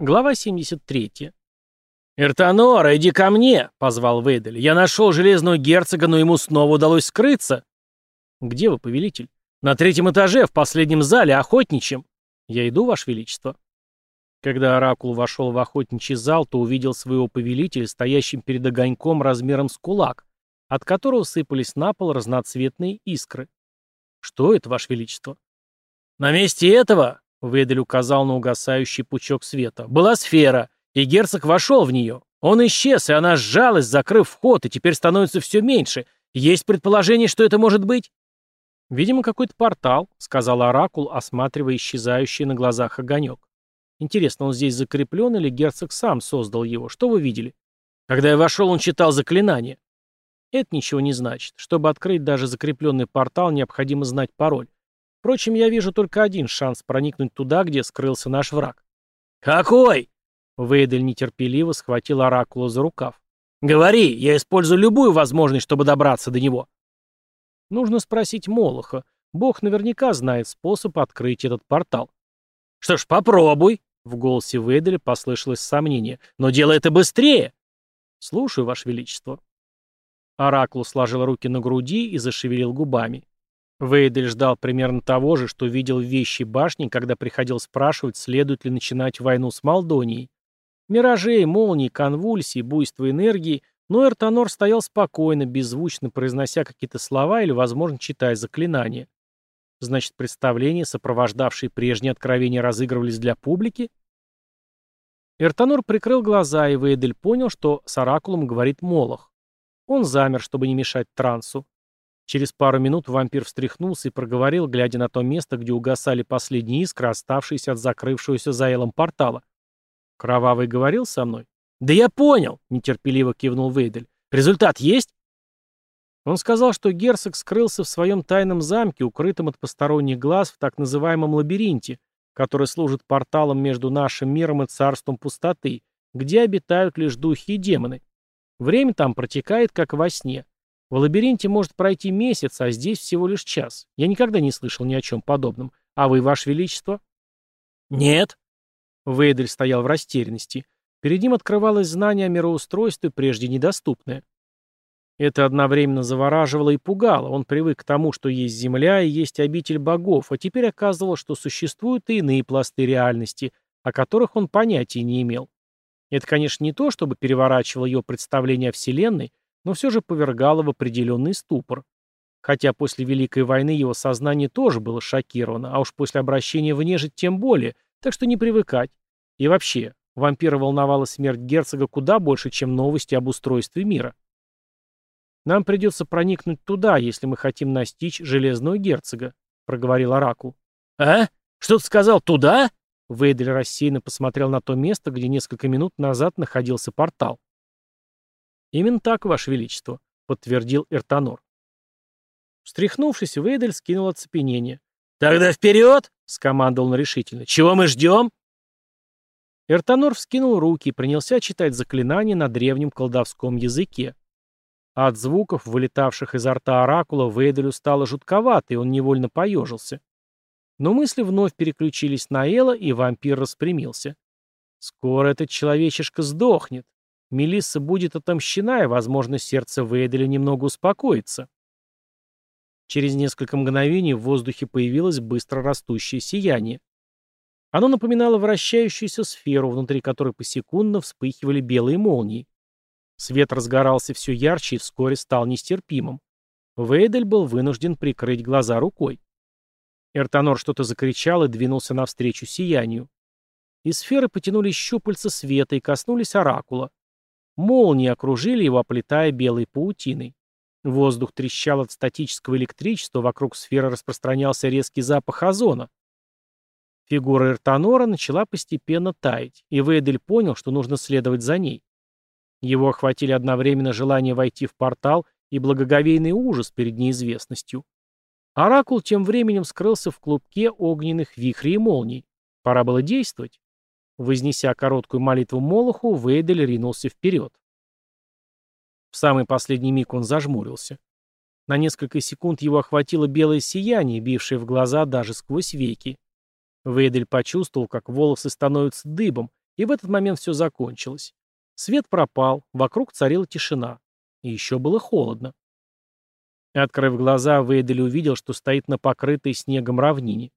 Глава 73. «Эртонора, иди ко мне!» — позвал Вейдель. «Я нашел железного герцога, но ему снова удалось скрыться». «Где вы, повелитель?» «На третьем этаже, в последнем зале, охотничьем». «Я иду, ваше величество». Когда Оракул вошел в охотничий зал, то увидел своего повелителя, стоящим перед огоньком размером с кулак, от которого сыпались на пол разноцветные искры. «Что это, ваше величество?» «На месте этого Ведель указал на угасающий пучок света. «Была сфера, и герцог вошел в нее. Он исчез, и она сжалась, закрыв вход, и теперь становится все меньше. Есть предположение, что это может быть?» «Видимо, какой-то портал», — сказал Оракул, осматривая исчезающий на глазах огонек. «Интересно, он здесь закреплен или герцог сам создал его? Что вы видели?» «Когда я вошел, он читал заклинание». «Это ничего не значит. Чтобы открыть даже закрепленный портал, необходимо знать пароль. Впрочем, я вижу только один шанс проникнуть туда, где скрылся наш враг. «Какой?» Вейдель нетерпеливо схватил Оракула за рукав. «Говори, я использую любую возможность, чтобы добраться до него». Нужно спросить Молоха. Бог наверняка знает способ открыть этот портал. «Что ж, попробуй», — в голосе Вейделя послышалось сомнение. «Но делай это быстрее!» «Слушаю, Ваше Величество». Оракул сложил руки на груди и зашевелил губами. Вейдель ждал примерно того же, что видел в вещи башни, когда приходил спрашивать, следует ли начинать войну с Молдонией. Миражей, молний, конвульсий, буйство энергии, но Эртонор стоял спокойно, беззвучно произнося какие-то слова или, возможно, читая заклинания. Значит, представления, сопровождавшие прежние откровения, разыгрывались для публики? Эртонор прикрыл глаза, и Вейдель понял, что с оракулом говорит Молох. Он замер, чтобы не мешать трансу. Через пару минут вампир встряхнулся и проговорил, глядя на то место, где угасали последние искры, оставшиеся от закрывшегося за элом портала. «Кровавый говорил со мной?» «Да я понял!» — нетерпеливо кивнул Вейдель. «Результат есть?» Он сказал, что герцог скрылся в своем тайном замке, укрытом от посторонних глаз в так называемом лабиринте, который служит порталом между нашим миром и царством пустоты, где обитают лишь духи и демоны. Время там протекает, как во сне. В лабиринте может пройти месяц, а здесь всего лишь час. Я никогда не слышал ни о чем подобном. А вы, Ваше Величество? Нет. Вейдель стоял в растерянности. Перед ним открывалось знание о мироустройстве, прежде недоступное. Это одновременно завораживало и пугало. Он привык к тому, что есть земля и есть обитель богов, а теперь оказывалось, что существуют и иные пласты реальности, о которых он понятия не имел. Это, конечно, не то, чтобы переворачивало его представление о Вселенной, но все же повергало в определенный ступор. Хотя после Великой войны его сознание тоже было шокировано, а уж после обращения в нежить тем более, так что не привыкать. И вообще, вампира волновала смерть герцога куда больше, чем новости об устройстве мира. «Нам придется проникнуть туда, если мы хотим настичь железного герцога», — проговорил Оракул. «А? Что ты сказал, туда?» Вейдель рассеянно посмотрел на то место, где несколько минут назад находился портал. «Именно так, Ваше Величество», — подтвердил Эртонор. Встряхнувшись, Вейдель скинул оцепенение. «Тогда вперед!» — скомандовал он решительно. «Чего мы ждем?» Эртонор вскинул руки и принялся читать заклинание на древнем колдовском языке. От звуков, вылетавших изо рта оракула, Вейделю стало жутковато, и он невольно поежился. Но мысли вновь переключились на Эла, и вампир распрямился. «Скоро этот человечишка сдохнет. Мелисса будет отомщена, и, возможно, сердце Вейделя немного успокоится. Через несколько мгновений в воздухе появилось быстро растущее сияние. Оно напоминало вращающуюся сферу, внутри которой посекундно вспыхивали белые молнии. Свет разгорался все ярче и вскоре стал нестерпимым. Вейдель был вынужден прикрыть глаза рукой. Эртонор что-то закричал и двинулся навстречу сиянию. Из сферы потянулись щупальца света и коснулись оракула. Молнии окружили его, оплетая белой паутиной. Воздух трещал от статического электричества, вокруг сферы распространялся резкий запах озона. Фигура Эртонора начала постепенно таять, и Вейдель понял, что нужно следовать за ней. Его охватили одновременно желание войти в портал и благоговейный ужас перед неизвестностью. Оракул тем временем скрылся в клубке огненных вихрей и молний. Пора было действовать. Вознеся короткую молитву Молоху, Вейдель ринулся вперед. В самый последний миг он зажмурился. На несколько секунд его охватило белое сияние, бившее в глаза даже сквозь веки. Вейдель почувствовал, как волосы становятся дыбом, и в этот момент все закончилось. Свет пропал, вокруг царила тишина. И еще было холодно. Открыв глаза, Вейдель увидел, что стоит на покрытой снегом равнине.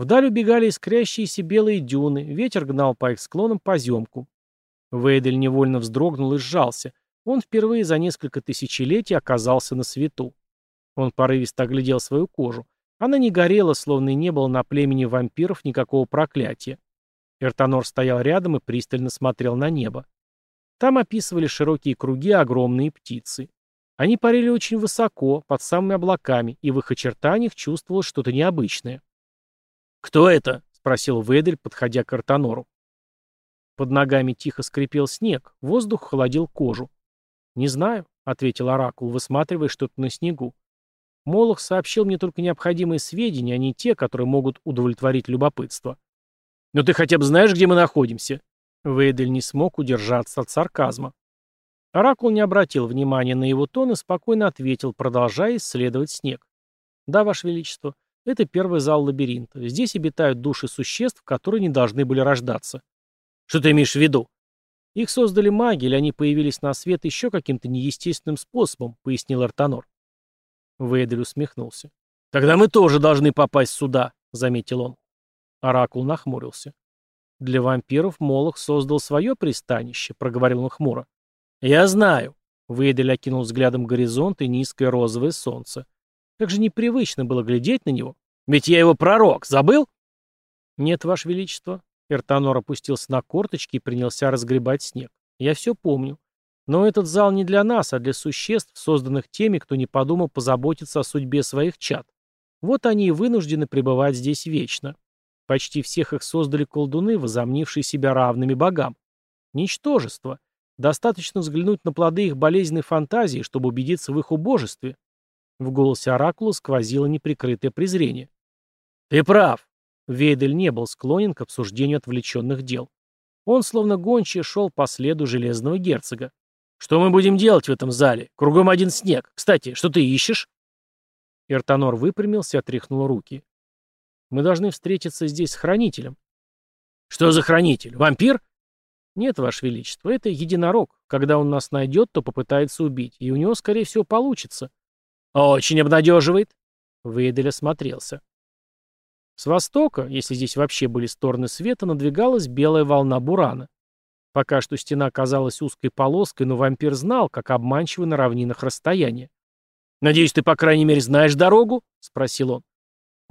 Вдаль убегали искрящиеся белые дюны, ветер гнал по их склонам поземку. Вейдель невольно вздрогнул и сжался. Он впервые за несколько тысячелетий оказался на свету. Он порывисто оглядел свою кожу. Она не горела, словно и не было на племени вампиров никакого проклятия. Эртонор стоял рядом и пристально смотрел на небо. Там описывали широкие круги огромные птицы. Они парили очень высоко, под самыми облаками, и в их очертаниях чувствовалось что-то необычное. «Кто это?» — спросил Ведель, подходя к Эртонору. Под ногами тихо скрипел снег, воздух холодил кожу. «Не знаю», — ответил Оракул, высматривая что-то на снегу. «Молох сообщил мне только необходимые сведения, а не те, которые могут удовлетворить любопытство». «Но ты хотя бы знаешь, где мы находимся?» Вейдель не смог удержаться от сарказма. Оракул не обратил внимания на его тон и спокойно ответил, продолжая исследовать снег. «Да, Ваше Величество, это первый зал лабиринта. Здесь обитают души существ, которые не должны были рождаться». «Что ты имеешь в виду?» «Их создали маги, или они появились на свет еще каким-то неестественным способом», — пояснил Артанор. Вейдель усмехнулся. «Тогда мы тоже должны попасть сюда», — заметил он. Оракул нахмурился. «Для вампиров Молох создал свое пристанище», — проговорил он хмуро. «Я знаю», — Вейдель окинул взглядом горизонт и низкое розовое солнце. Как же непривычно было глядеть на него. Ведь я его пророк, забыл? Нет, Ваше Величество. Эртанор опустился на корточки и принялся разгребать снег. Я все помню. Но этот зал не для нас, а для существ, созданных теми, кто не подумал позаботиться о судьбе своих чад. Вот они и вынуждены пребывать здесь вечно. Почти всех их создали колдуны, возомнившие себя равными богам. Ничтожество. Достаточно взглянуть на плоды их болезненной фантазии, чтобы убедиться в их убожестве. В голосе Оракула сквозило неприкрытое презрение. «Ты прав!» Вейдель не был склонен к обсуждению отвлеченных дел. Он, словно гончий, шел по следу железного герцога. «Что мы будем делать в этом зале? Кругом один снег. Кстати, что ты ищешь?» Эртонор выпрямился и отряхнул руки. Мы должны встретиться здесь с хранителем. Что за хранитель? Вампир? Нет, Ваше Величество, это единорог. Когда он нас найдет, то попытается убить, и у него, скорее всего, получится. Очень обнадеживает. Вейдель осмотрелся. С востока, если здесь вообще были стороны света, надвигалась белая волна бурана. Пока что стена казалась узкой полоской, но вампир знал, как обманчивы на равнинах расстояние. «Надеюсь, ты, по крайней мере, знаешь дорогу?» — спросил он.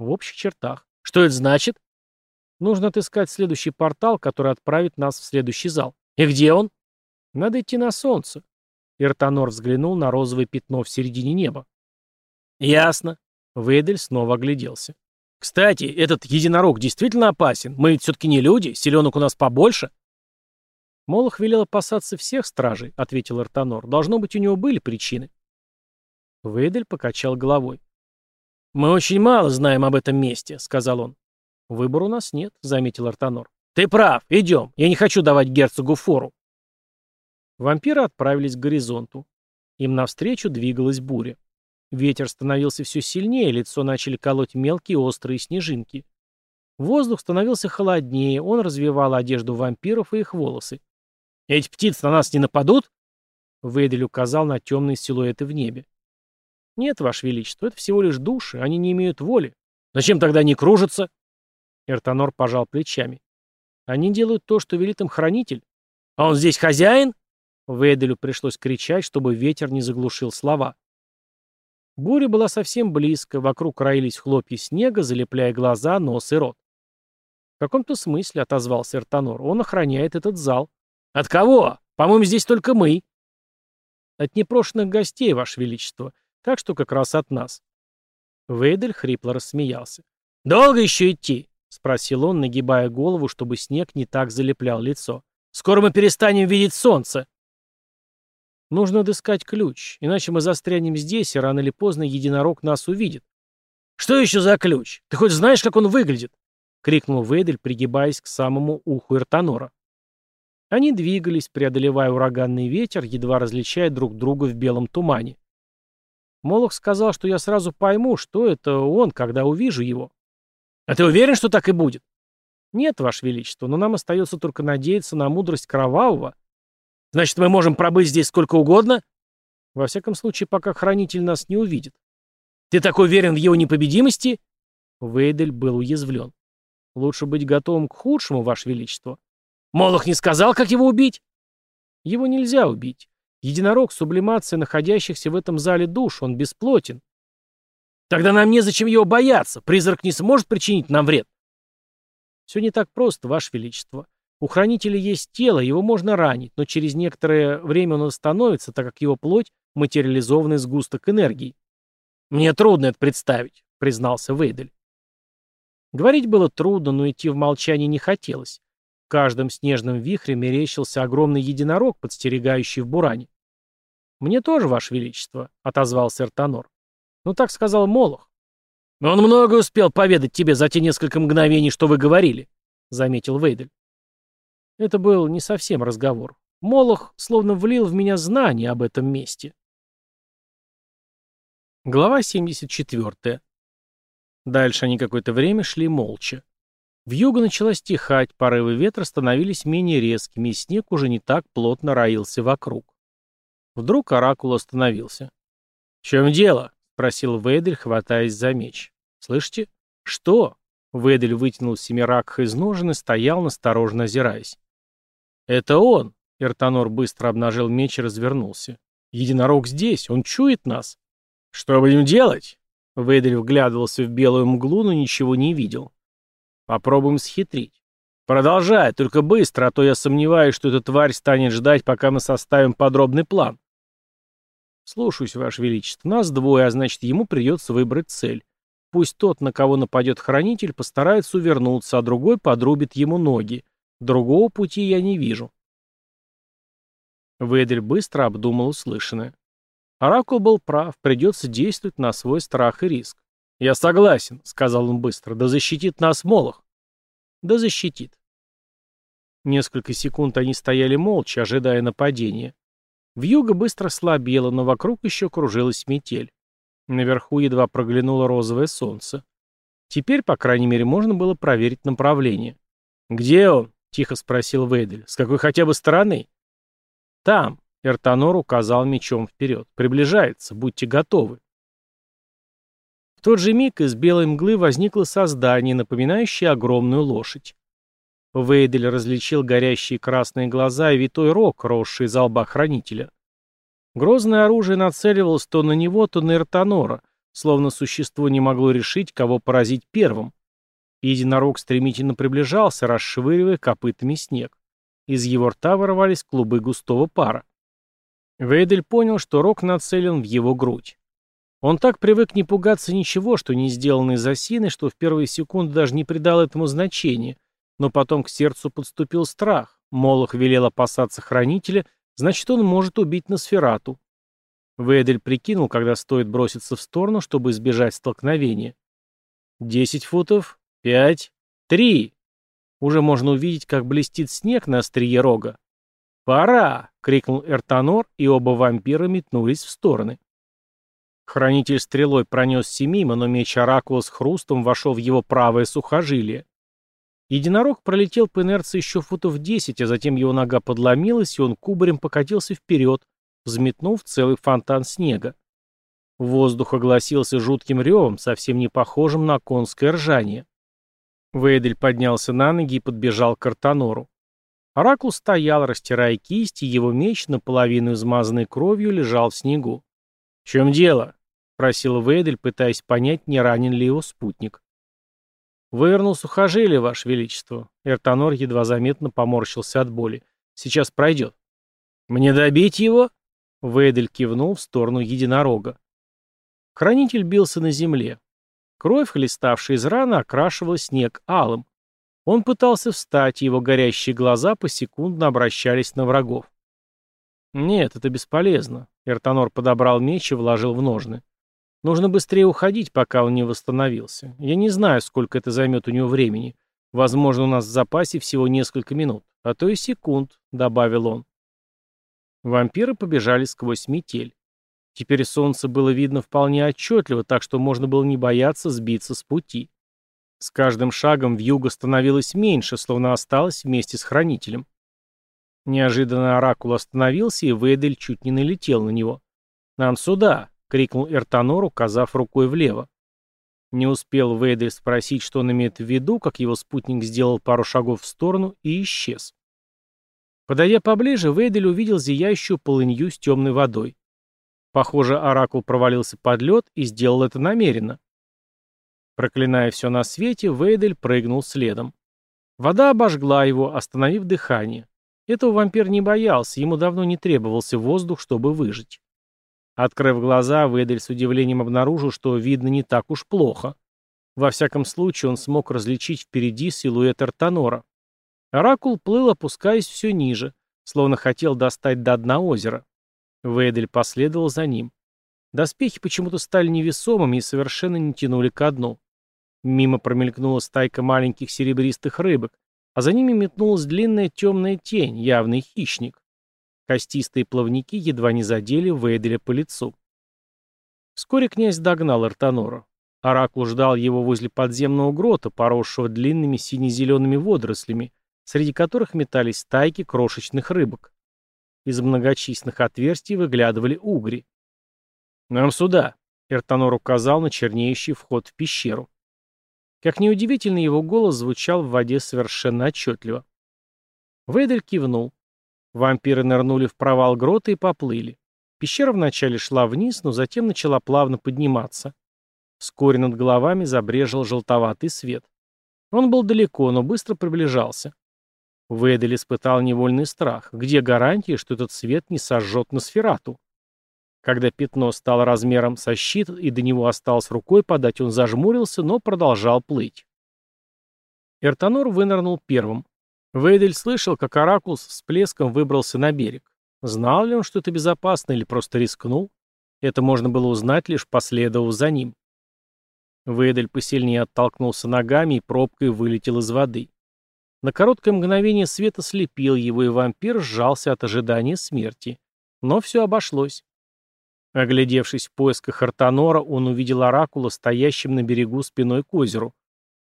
В общих чертах. Что это значит? Нужно отыскать следующий портал, который отправит нас в следующий зал. И где он? Надо идти на солнце. Иртанор взглянул на розовое пятно в середине неба. Ясно. Вейдель снова огляделся. Кстати, этот единорог действительно опасен. Мы ведь все-таки не люди, селенок у нас побольше. Молох велел опасаться всех стражей, ответил Иртанор. Должно быть, у него были причины. Вейдель покачал головой. «Мы очень мало знаем об этом месте», — сказал он. «Выбора у нас нет», — заметил Артанор. «Ты прав, идем. Я не хочу давать герцогу фору». Вампиры отправились к горизонту. Им навстречу двигалась буря. Ветер становился все сильнее, лицо начали колоть мелкие острые снежинки. Воздух становился холоднее, он развивал одежду вампиров и их волосы. «Эти птицы на нас не нападут?» Вейдель указал на темные силуэты в небе. Нет, Ваше Величество, это всего лишь души, они не имеют воли. Зачем тогда не кружатся? Эртонор пожал плечами. Они делают то, что велит им хранитель. А он здесь хозяин? Вейделю пришлось кричать, чтобы ветер не заглушил слова. Буря была совсем близко, вокруг роились хлопья снега, залепляя глаза, нос и рот. В каком-то смысле, отозвался Эртонор, он охраняет этот зал. От кого? По-моему, здесь только мы. От непрошенных гостей, Ваше Величество. Так что как раз от нас. Вейдель хрипло рассмеялся. «Долго еще идти?» — спросил он, нагибая голову, чтобы снег не так залеплял лицо. «Скоро мы перестанем видеть солнце!» «Нужно отыскать ключ, иначе мы застрянем здесь, и рано или поздно единорог нас увидит». «Что еще за ключ? Ты хоть знаешь, как он выглядит?» — крикнул Вейдель, пригибаясь к самому уху Иртанора. Они двигались, преодолевая ураганный ветер, едва различая друг друга в белом тумане. Молох сказал, что я сразу пойму, что это он, когда увижу его. А ты уверен, что так и будет? Нет, Ваше Величество, но нам остается только надеяться на мудрость Кровавого. Значит, мы можем пробыть здесь сколько угодно? Во всяком случае, пока хранитель нас не увидит. Ты так уверен в его непобедимости? Вейдель был уязвлен. Лучше быть готовым к худшему, Ваше Величество. Молох не сказал, как его убить? Его нельзя убить. Единорог — сублимация находящихся в этом зале душ, он бесплотен. Тогда нам незачем его бояться, призрак не сможет причинить нам вред. Все не так просто, Ваше Величество. У хранителя есть тело, его можно ранить, но через некоторое время он остановится, так как его плоть — материализованный сгусток энергии. «Мне трудно это представить», — признался Вейдель. Говорить было трудно, но идти в молчание не хотелось. В каждом снежном вихре мерещился огромный единорог, подстерегающий в буране. «Мне тоже, Ваше Величество», — отозвался Эртонор. «Ну так сказал Молох». «Он много успел поведать тебе за те несколько мгновений, что вы говорили», — заметил Вейдель. Это был не совсем разговор. Молох словно влил в меня знания об этом месте. Глава 74. Дальше они какое-то время шли молча. Вьюга начала стихать, порывы ветра становились менее резкими, и снег уже не так плотно роился вокруг. Вдруг Оракул остановился. «В чем дело?» — спросил Вейдель, хватаясь за меч. «Слышите?» «Что?» — Вейдель вытянул семиракх из ножен и стоял, настороженно озираясь. «Это он!» — Эртонор быстро обнажил меч и развернулся. «Единорог здесь, он чует нас!» «Что будем делать?» Вейдель вглядывался в белую мглу, но ничего не видел. «Попробуем схитрить. Продолжай, только быстро, а то я сомневаюсь, что эта тварь станет ждать, пока мы составим подробный план». «Слушаюсь, Ваше Величество. Нас двое, а значит, ему придется выбрать цель. Пусть тот, на кого нападет хранитель, постарается увернуться, а другой подрубит ему ноги. Другого пути я не вижу». Вейдель быстро обдумал услышанное. Оракул был прав, придется действовать на свой страх и риск. «Я согласен», — сказал он быстро, — «да защитит нас Молох». «Да защитит». Несколько секунд они стояли молча, ожидая нападения. Вьюга быстро слабела, но вокруг еще кружилась метель. Наверху едва проглянуло розовое солнце. Теперь, по крайней мере, можно было проверить направление. «Где он?» — тихо спросил Вейдель. «С какой хотя бы стороны?» «Там», Эртонор указал мечом вперед. «Приближается, будьте готовы». В тот же миг из белой мглы возникло создание, напоминающее огромную лошадь. Вейдель различил горящие красные глаза и витой рог, росший из лба хранителя. Грозное оружие нацеливалось то на него, то на Эртонора, словно существо не могло решить, кого поразить первым. Единорог стремительно приближался, расшвыривая копытами снег. Из его рта вырывались клубы густого пара. Вейдель понял, что рог нацелен в его грудь. Он так привык не пугаться ничего, что не сделано из осины, что в первые секунды даже не придал этому значения, но потом к сердцу подступил страх. Молох велел опасаться хранителя, значит, он может убить Носферату. Вейдель прикинул, когда стоит броситься в сторону, чтобы избежать столкновения. Десять футов, пять, три. Уже можно увидеть, как блестит снег на острие рога. «Пора!» — крикнул Эртонор, и оба вампира метнулись в стороны. Хранитель стрелой пронесся мимо, но меч Оракула с хрустом вошел в его правое сухожилие. Единорог пролетел по инерции еще футов десять, а затем его нога подломилась, и он кубарем покатился вперед, взметнув целый фонтан снега. Воздух огласился жутким ревом, совсем не похожим на конское ржание. Вейдель поднялся на ноги и подбежал к Артанору. Оракул стоял, растирая кисти, его меч, наполовину измазанный кровью, лежал в снегу. «В чем дело?» — просил Вейдель, пытаясь понять, не ранен ли его спутник. «Вывернул сухожилие, Ваше Величество». Эртонор едва заметно поморщился от боли. «Сейчас пройдет». «Мне добить его?» Вейдель кивнул в сторону единорога. Хранитель бился на земле. Кровь, хлеставшая из раны, окрашивала снег алым. Он пытался встать, его горящие глаза посекундно обращались на врагов. «Нет, это бесполезно», — Эртонор подобрал меч и вложил в ножны. «Нужно быстрее уходить, пока он не восстановился. Я не знаю, сколько это займет у него времени. Возможно, у нас в запасе всего несколько минут, а то и секунд», — добавил он. Вампиры побежали сквозь метель. Теперь солнце было видно вполне отчетливо, так что можно было не бояться сбиться с пути. С каждым шагом вьюга становилась меньше, словно осталась вместе с хранителем. Неожиданно оракул остановился, и Вейдель чуть не налетел на него. «Нам сюда!» — крикнул Эртанор, указав рукой влево. Не успел Вейдель спросить, что он имеет в виду, как его спутник сделал пару шагов в сторону и исчез. Подойдя поближе, Вейдель увидел зияющую полынью с темной водой. Похоже, оракул провалился под лед и сделал это намеренно. Проклиная все на свете, Вейдель прыгнул следом. Вода обожгла его, остановив дыхание. Этого вампир не боялся, ему давно не требовался воздух, чтобы выжить. Открыв глаза, Вейдель с удивлением обнаружил, что видно не так уж плохо. Во всяком случае, он смог различить впереди силуэт Артанора. Оракул плыл, опускаясь все ниже, словно хотел достать до дна озера. Вейдель последовал за ним. Доспехи почему-то стали невесомыми и совершенно не тянули ко дну. Мимо промелькнула стайка маленьких серебристых рыбок, а за ними метнулась длинная темная тень, явный хищник. Костистые плавники едва не задели Вейделя по лицу. Вскоре князь догнал Артанора. Оракул ждал его возле подземного грота, поросшего длинными сине-зелеными водорослями, среди которых метались стайки крошечных рыбок. Из многочисленных отверстий выглядывали угри. «Нам сюда», — Эртанор указал на чернеющий вход в пещеру. Как неудивительно, его голос звучал в воде совершенно отчетливо. Вейдель кивнул. Вампиры нырнули в провал грота и поплыли. Пещера вначале шла вниз, но затем начала плавно подниматься. Вскоре над головами забрежил желтоватый свет. Он был далеко, но быстро приближался. Вейдель испытал невольный страх. Где гарантия, что этот свет не сожжет на сферату? Когда пятно стало размером со щит и до него осталось рукой подать, он зажмурился, но продолжал плыть. Эртонор вынырнул первым. Вейдель слышал, как Оракул с всплеском выбрался на берег. Знал ли он, что это безопасно, или просто рискнул? Это можно было узнать, лишь последовав за ним. Вейдель посильнее оттолкнулся ногами и пробкой вылетел из воды. На короткое мгновение свет ослепил его, и вампир сжался от ожидания смерти. Но все обошлось. Оглядевшись в поисках Артанора, он увидел Оракула, стоящим на берегу спиной к озеру.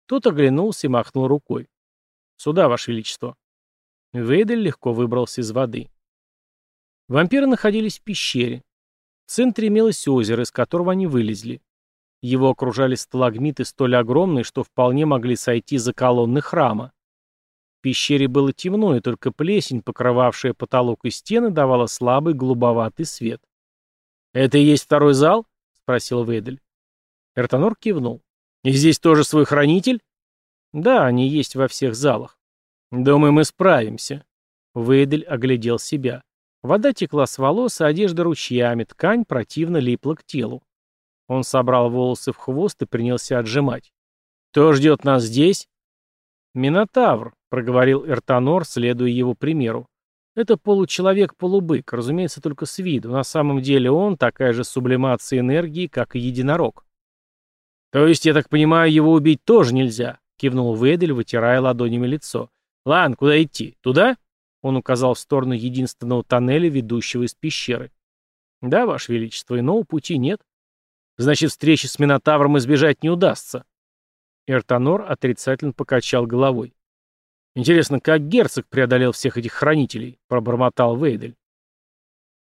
Тот оглянулся и махнул рукой. «Сюда, Ваше Величество». Вейдель легко выбрался из воды. Вампиры находились в пещере. В центре имелось озеро, из которого они вылезли. Его окружали сталагмиты столь огромные, что вполне могли сойти за колонны храма. Пещере было темно, и только плесень, покрывавшая потолок и стены, давала слабый голубоватый свет. «Это и есть второй зал?» — спросил Вейдель. Эртонор кивнул. «И здесь тоже свой хранитель?» «Да, они есть во всех залах». «Думаю, мы справимся». Вейдель оглядел себя. Вода текла с волос, а одежда ручьями, ткань противно липла к телу. Он собрал волосы в хвост и принялся отжимать. «Кто ждет нас здесь?» «Минотавр», — проговорил Эртонор, следуя его примеру. Это получеловек-полубык, разумеется, только с виду. На самом деле он такая же сублимация энергии, как и единорог. То есть, я так понимаю, его убить тоже нельзя, кивнул Ведель, вытирая ладонями лицо. Ладно, куда идти? Туда? Он указал в сторону единственного тоннеля, ведущего из пещеры. Да, Ваше Величество, иного пути нет. Значит, встречи с Минотавром избежать не удастся. Эртонор отрицательно покачал головой. Интересно, как герцог преодолел всех этих хранителей, пробормотал Вейдель.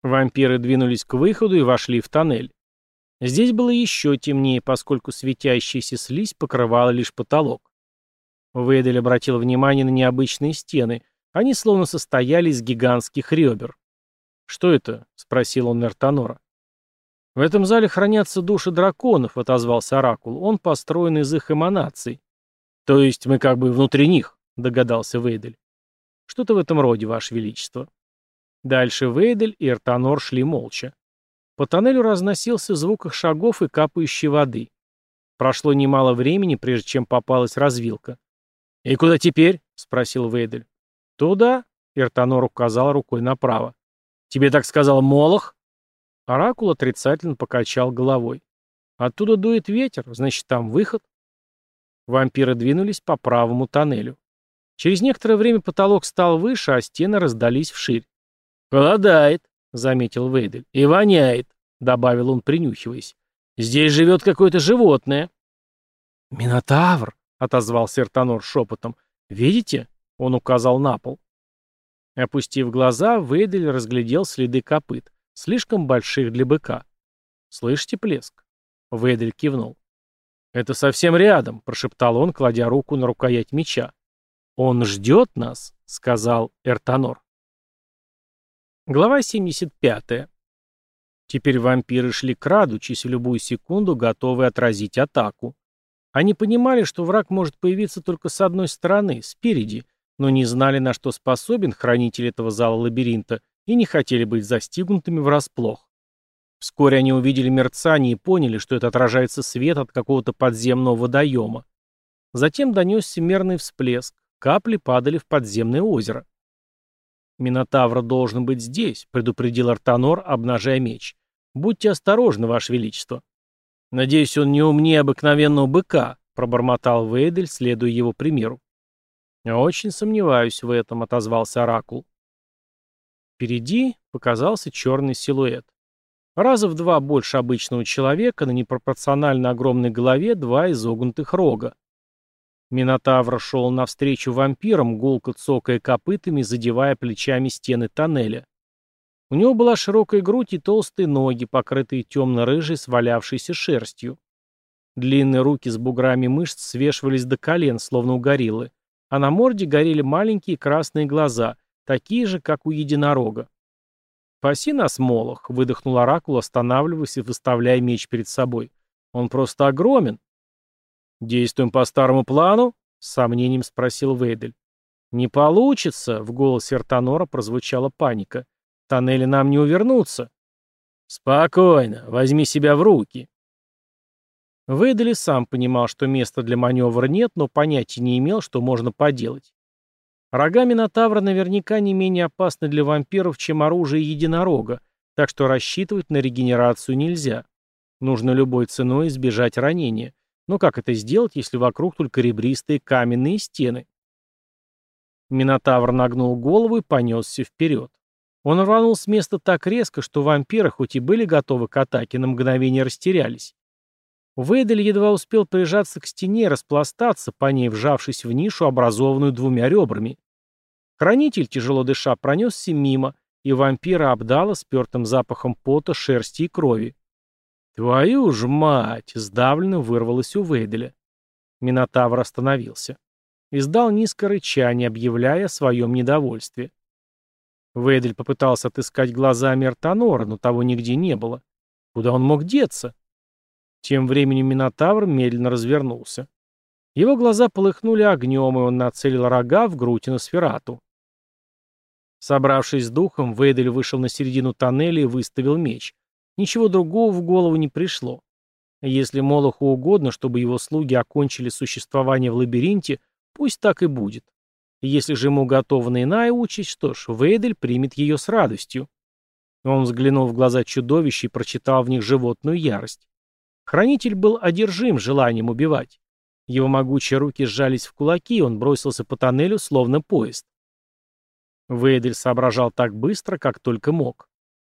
Вампиры двинулись к выходу и вошли в тоннель. Здесь было еще темнее, поскольку светящаяся слизь покрывала лишь потолок. Вейдель обратил внимание на необычные стены. Они словно состояли из гигантских ребер. «Что это?» — спросил он Нертонора. «В этом зале хранятся души драконов», — отозвался Оракул. «Он построен из их эманаций». «То есть мы как бы внутри них?» — догадался Вейдель. «Что-то в этом роде, Ваше Величество». Дальше Вейдель и Эртанор шли молча. По тоннелю разносился звук их шагов и капающей воды. Прошло немало времени, прежде чем попалась развилка. «И куда теперь?» — спросил Вейдель. «Туда», — Эртанор указал рукой направо. «Тебе так сказал Молох?» Оракул отрицательно покачал головой. «Оттуда дует ветер, значит, там выход». Вампиры двинулись по правому тоннелю. Через некоторое время потолок стал выше, а стены раздались вширь. «Холодает», — заметил Вейдель. «И воняет», — добавил он, принюхиваясь. «Здесь живет какое-то животное». «Минотавр», — отозвался Эртанор шепотом. «Видите?» — он указал на пол. Опустив глаза, Вейдель разглядел следы копыт, слишком больших для быка. «Слышите плеск?» Вейдель кивнул. «Это совсем рядом», — прошептал он, кладя руку на рукоять меча. «Он ждет нас», — сказал Эртанор. Глава 75. Теперь вампиры шли крадучись в любую секунду, готовые отразить атаку. Они понимали, что враг может появиться только с одной стороны, спереди, но не знали, на что способен хранитель этого зала лабиринта, и не хотели быть застигнутыми врасплох. Вскоре они увидели мерцание и поняли, что это отражается свет от какого-то подземного водоема. Затем донесся мерный всплеск, капли падали в подземное озеро. «Минотавр должен быть здесь», — предупредил Артанор, обнажая меч. «Будьте осторожны, Ваше Величество». «Надеюсь, он не умнее обыкновенного быка», — пробормотал Вейдель, следуя его примеру. «Очень сомневаюсь в этом», — отозвался Оракул. Впереди показался черный силуэт. Раза в два больше обычного человека, на непропорционально огромной голове два изогнутых рога. Минотавр шел навстречу вампирам, гулко цокая копытами, задевая плечами стены тоннеля. У него была широкая грудь и толстые ноги, покрытые темно-рыжей, свалявшейся шерстью. Длинные руки с буграми мышц свешивались до колен, словно у гориллы, а на морде горели маленькие красные глаза, такие же, как у единорога. «Спаси нас, Молох!» — выдохнул Оракул, останавливаясь и выставляя меч перед собой. «Он просто огромен!» «Действуем по старому плану?» — с сомнением спросил Вейдель. «Не получится!» — в голосе Артанора прозвучала паника. «В тоннеле нам не увернуться!» «Спокойно, возьми себя в руки!» Вейдель сам понимал, что места для маневра нет, но понятия не имел, что можно поделать. Рога Минотавра наверняка не менее опасны для вампиров, чем оружие единорога, так что рассчитывать на регенерацию нельзя. Нужно любой ценой избежать ранения. Но как это сделать, если вокруг только ребристые каменные стены? Минотавр нагнул голову и понесся вперед. Он рванул с места так резко, что вампиры, хоть и были готовы к атаке, на мгновение растерялись. Вейдель едва успел прижаться к стене, распластаться, по ней вжавшись в нишу, образованную двумя ребрами. Хранитель, тяжело дыша, пронесся мимо, и вампира обдало спертым запахом пота, шерсти и крови. «Твою ж мать!» — сдавленно вырвалось у Вейделя. Минотавр остановился. Издал низкое рычание, объявляя о своем недовольстве. Вейдель попытался отыскать глазами Артанора, но того нигде не было. Куда он мог деться? Тем временем Минотавр медленно развернулся. Его глаза полыхнули огнем, и он нацелил рога в грудь на сферату. Собравшись с духом, Вейдель вышел на середину тоннеля и выставил меч. Ничего другого в голову не пришло. Если Молоху угодно, чтобы его слуги окончили существование в лабиринте, пусть так и будет. Если же ему готова иная участь, что ж, Вейдель примет ее с радостью. Он взглянул в глаза чудовища и прочитал в них животную ярость. Хранитель был одержим желанием убивать. Его могучие руки сжались в кулаки, и он бросился по тоннелю, словно поезд. Вейдель соображал так быстро, как только мог.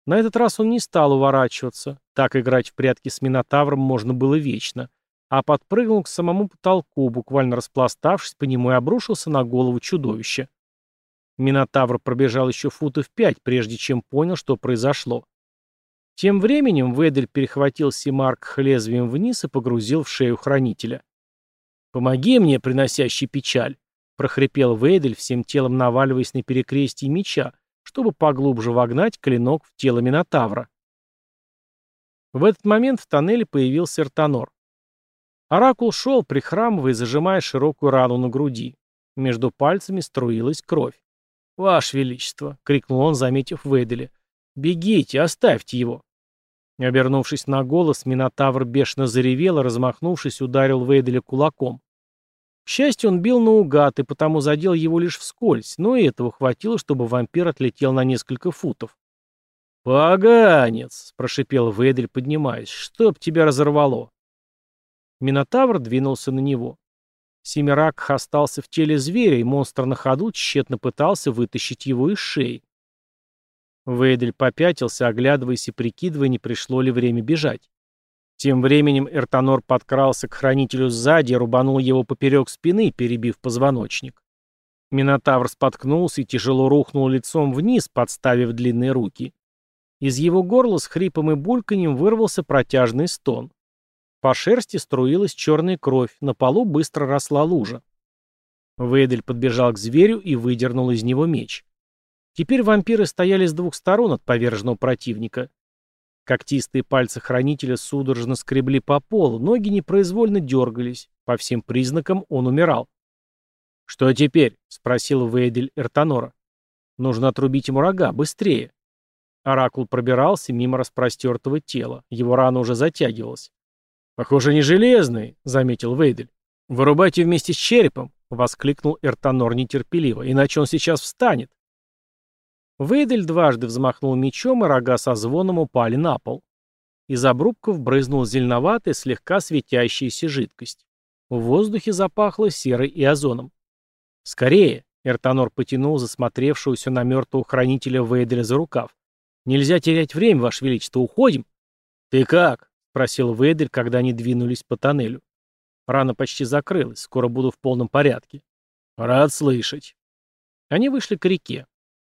На этот раз он не стал уворачиваться. Так играть в прятки с Минотавром можно было вечно. А подпрыгнул к самому потолку, буквально распластавшись по нему и обрушился на голову чудовища. Минотавр пробежал еще футов пять, прежде чем понял, что произошло. Тем временем Ведель перехватил Симарк лезвием вниз и погрузил в шею хранителя. «Помоги мне, приносящий печаль!» — прохрипел Вейдель, всем телом наваливаясь на перекрестие меча, чтобы поглубже вогнать клинок в тело Минотавра. В этот момент в тоннеле появился Эртанор. Оракул шел, прихрамывая зажимая широкую рану на груди. Между пальцами струилась кровь. «Ваше Величество!» — крикнул он, заметив Вейделя. «Бегите, оставьте его!» Обернувшись на голос, Минотавр бешено заревел и, размахнувшись, ударил Вейделя кулаком. К счастью, он бил наугад и потому задел его лишь вскользь, но и этого хватило, чтобы вампир отлетел на несколько футов. «Поганец!» — прошипел Ведель, поднимаясь. «Чтоб тебя разорвало!» Минотавр двинулся на него. Семирак остался в теле зверя, и монстр на ходу тщетно пытался вытащить его из шеи. Вейдель попятился, оглядываясь и прикидывая, не пришло ли время бежать. Тем временем Эртонор подкрался к хранителю сзади и рубанул его поперек спины, перебив позвоночник. Минотавр споткнулся и тяжело рухнул лицом вниз, подставив длинные руки. Из его горла с хрипом и бульканьем вырвался протяжный стон. По шерсти струилась черная кровь, на полу быстро росла лужа. Вейдель подбежал к зверю и выдернул из него меч. Теперь вампиры стояли с двух сторон от поверженного противника. Когтистые пальцы хранителя судорожно скребли по полу, ноги непроизвольно дергались. По всем признакам он умирал. «Что теперь?» — спросил Вейдель Эртонора. «Нужно отрубить ему рога, быстрее». Оракул пробирался мимо распростертого тела. Его рана уже затягивалась. «Похоже, не железный», — заметил Вейдель. «Вырубайте вместе с черепом», — воскликнул Эртонор нетерпеливо, «иначе он сейчас встанет». Вейдель дважды взмахнул мечом, и рога со звоном упали на пол. Из обрубков брызнула зеленоватая, слегка светящаяся жидкость. В воздухе запахло серой и озоном. «Скорее!» — Эртонор потянул засмотревшегося на мертвого хранителя Вейделя за рукав. «Нельзя терять время, Ваше Величество, уходим!» «Ты как?» — спросил Вейдель, когда они двинулись по тоннелю. «Рана почти закрылась, скоро буду в полном порядке». «Рад слышать». Они вышли к реке.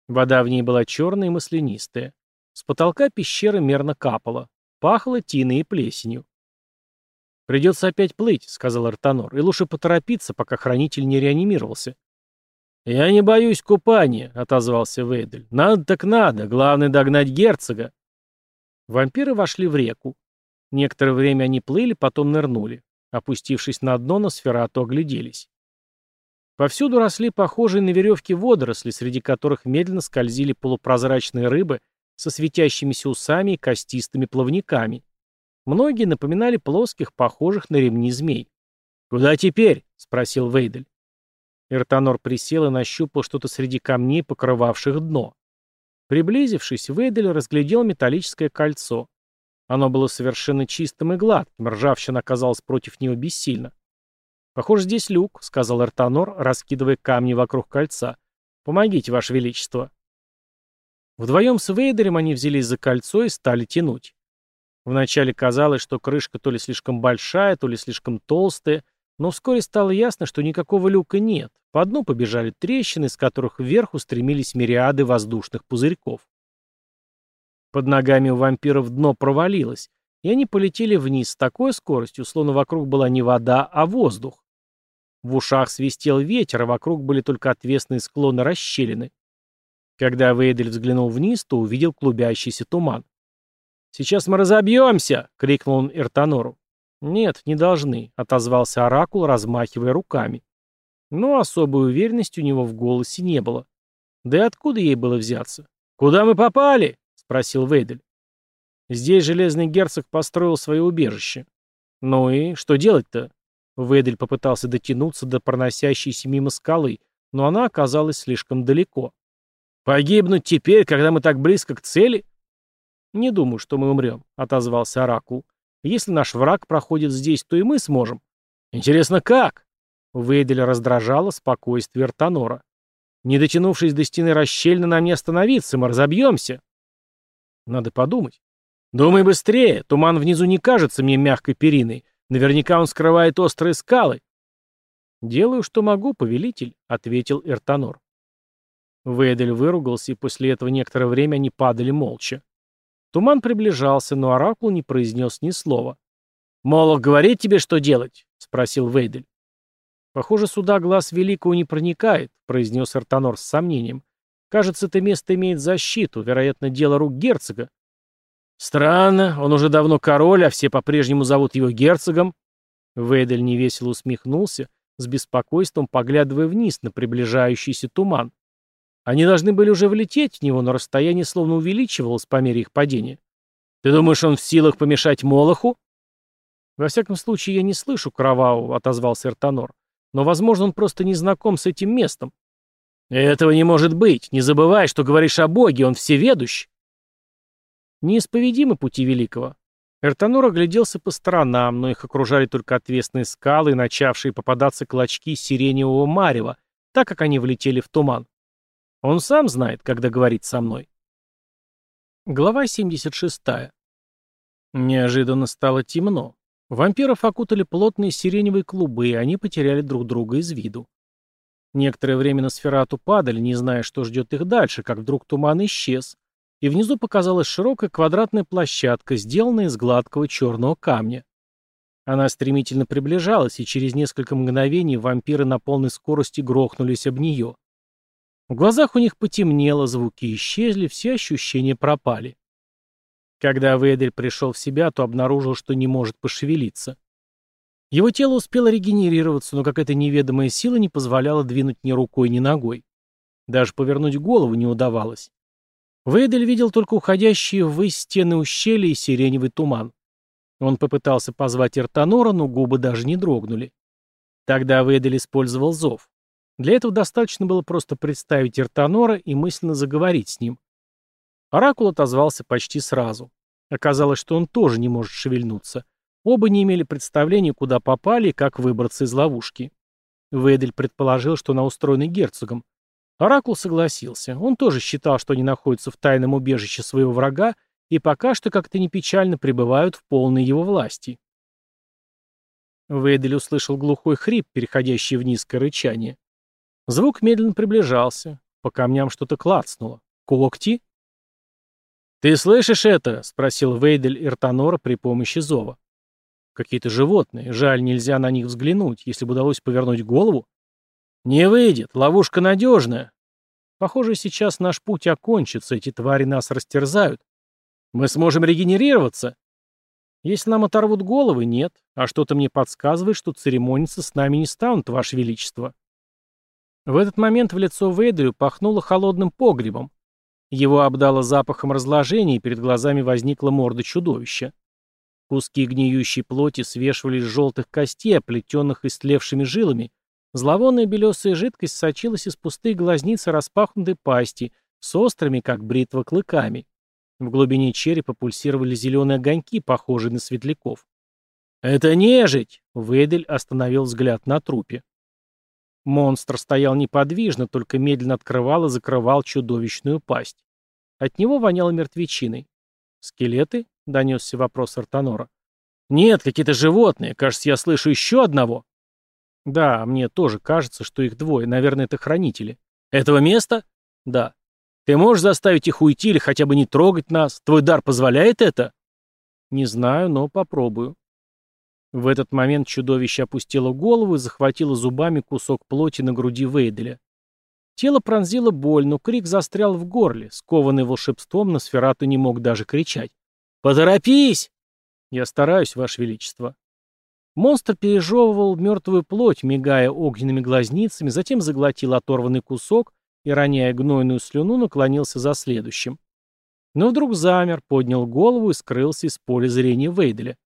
Вода в ней была черная и маслянистая. С потолка пещеры мерно капала. Пахло тиной и плесенью. «Придется опять плыть», — сказал Артанор, — «и лучше поторопиться, пока хранитель не реанимировался». «Я не боюсь купания», — отозвался Вейдель. «Надо так надо, главное догнать герцога». Вампиры вошли в реку. Некоторое время они плыли, потом нырнули. Опустившись на дно, на сферату огляделись. Повсюду росли похожие на веревки водоросли, среди которых медленно скользили полупрозрачные рыбы со светящимися усами и костистыми плавниками. Многие напоминали плоских, похожих на ремни змей. «Куда теперь?» — спросил Вейдель. Эртонор присел и нащупал что-то среди камней, покрывавших дно. Приблизившись, Вейдель разглядел металлическое кольцо. Оно было совершенно чистым и гладким, ржавчина оказалась против него бессильна. «Похоже, здесь люк», — сказал Эртонор, раскидывая камни вокруг кольца. «Помогите, Ваше Величество». Вдвоем с Вейдером они взялись за кольцо и стали тянуть. Вначале казалось, что крышка то ли слишком большая, то ли слишком толстая, но вскоре стало ясно, что никакого люка нет. По дну побежали трещины, из которых вверх устремились мириады воздушных пузырьков. Под ногами у вампиров дно провалилось, и они полетели вниз с такой скоростью, словно вокруг была не вода, а воздух. В ушах свистел ветер, а вокруг были только отвесные склоны расщелины. Когда Вейдель взглянул вниз, то увидел клубящийся туман. «Сейчас мы разобьемся!» — крикнул он Эртонору. «Нет, не должны», — отозвался Оракул, размахивая руками. Но особой уверенности у него в голосе не было. Да и откуда ей было взяться? «Куда мы попали?» — спросил Вейдель. Здесь Железный Герцог построил свое убежище. Ну и что делать-то? Ведель попытался дотянуться до проносящейся мимо скалы, но она оказалась слишком далеко. «Погибнуть теперь, когда мы так близко к цели?» «Не думаю, что мы умрем», — отозвался Оракул. «Если наш враг проходит здесь, то и мы сможем». «Интересно, как?» Вейдель раздражало спокойствие Артанора. «Не дотянувшись до стены расщельно, нам не остановиться, мы разобьемся». «Надо подумать». «Думай быстрее, туман внизу не кажется мне мягкой периной. Наверняка он скрывает острые скалы. «Делаю, что могу, повелитель», — ответил Эртонор. Вейдель выругался, и после этого некоторое время они падали молча. Туман приближался, но Оракул не произнес ни слова. «Молох говорит тебе, что делать?» — спросил Вейдель. «Похоже, сюда глаз великого не проникает», — произнес Эртонор с сомнением. «Кажется, это место имеет защиту, вероятно, дело рук герцога». Странно, он уже давно король, а все по-прежнему зовут его герцогом. Вейдель невесело усмехнулся, с беспокойством поглядывая вниз на приближающийся туман. Они должны были уже влететь в него, но расстояние словно увеличивалось по мере их падения. «Ты думаешь, он в силах помешать Молоху?» «Во всяком случае, я не слышу кровавого», — отозвался Эртонор. «Но, возможно, он просто не знаком с этим местом». «Этого не может быть. Не забывай, что говоришь о Боге, он всеведущ». Неисповедимы пути великого. Эртонор огляделся по сторонам, но их окружали только отвесные скалы и начавшие попадаться клочки сиреневого марева, так как они влетели в туман. Он сам знает, когда говорить со мной. Глава 76. Неожиданно стало темно. Вампиров окутали плотные сиреневые клубы, и они потеряли друг друга из виду. Некоторое время на сферату падали, не зная, что ждет их дальше, как вдруг туман исчез, и внизу показалась широкая квадратная площадка, сделанная из гладкого черного камня. Она стремительно приближалась, и через несколько мгновений вампиры на полной скорости грохнулись об нее. В глазах у них потемнело, звуки исчезли, все ощущения пропали. Когда Ведель пришел в себя, то обнаружил, что не может пошевелиться. Его тело успело регенерироваться, но какая-то неведомая сила не позволяла двинуть ни рукой, ни ногой. Даже повернуть голову не удавалось. Вейдель видел только уходящие ввысь стены ущелья и сиреневый туман. Он попытался позвать Иртанора, но губы даже не дрогнули. Тогда Вейдель использовал зов. Для этого достаточно было просто представить Иртанора и мысленно заговорить с ним. Оракул отозвался почти сразу. Оказалось, что он тоже не может шевельнуться. Оба не имели представления, куда попали и как выбраться из ловушки. Вейдель предположил, что она устроена герцогом. Оракул согласился. Он тоже считал, что они находятся в тайном убежище своего врага и пока что как-то не печально пребывают в полной его власти. Вейдель услышал глухой хрип, переходящий в низкое рычание. Звук медленно приближался. По камням что-то клацнуло. Когти? «Ты слышишь это?» — спросил Вейдель Иртанора при помощи зова. «Какие-то животные. Жаль, нельзя на них взглянуть. Если бы удалось повернуть голову...» «Не выйдет. Ловушка надежная. Похоже, сейчас наш путь окончится. Эти твари нас растерзают. Мы сможем регенерироваться? Если нам оторвут головы, нет. А что-то мне подсказывает, что церемониться с нами не станут, Ваше Величество. В этот момент в лицо Вейделю пахнуло холодным погребом. Его обдало запахом разложения, и перед глазами возникла морда чудовища. Куски гниющей плоти свешивались с желтых костей, оплетенных истлевшими жилами. Зловонная белесая жидкость сочилась из пустых глазниц распахнутой пасти, с острыми, как бритва, клыками. В глубине черепа пульсировали зеленые огоньки, похожие на светляков. «Это нежить!» — Ведель остановил взгляд на трупе. Монстр стоял неподвижно, только медленно открывал и закрывал чудовищную пасть. От него воняло мертвечиной. «Скелеты?» — донесся вопрос Артанора. «Нет, какие-то животные. Кажется, я слышу еще одного». «Да, мне тоже кажется, что их двое. Наверное, это хранители». «Этого места?» «Да». Ты можешь заставить их уйти или хотя бы не трогать нас? Твой дар позволяет это? Не знаю, но попробую. В этот момент чудовище опустило голову и захватило зубами кусок плоти на груди Вейделя. Тело пронзило боль, но крик застрял в горле. Скованный волшебством, Носферату не мог даже кричать. «Поторопись!» «Я стараюсь, Ваше Величество». Монстр пережевывал мертвую плоть, мигая огненными глазницами, затем заглотил оторванный кусок и, роняя гнойную слюну, наклонился за следующим. Но вдруг замер, поднял голову и скрылся из поля зрения Вейделя.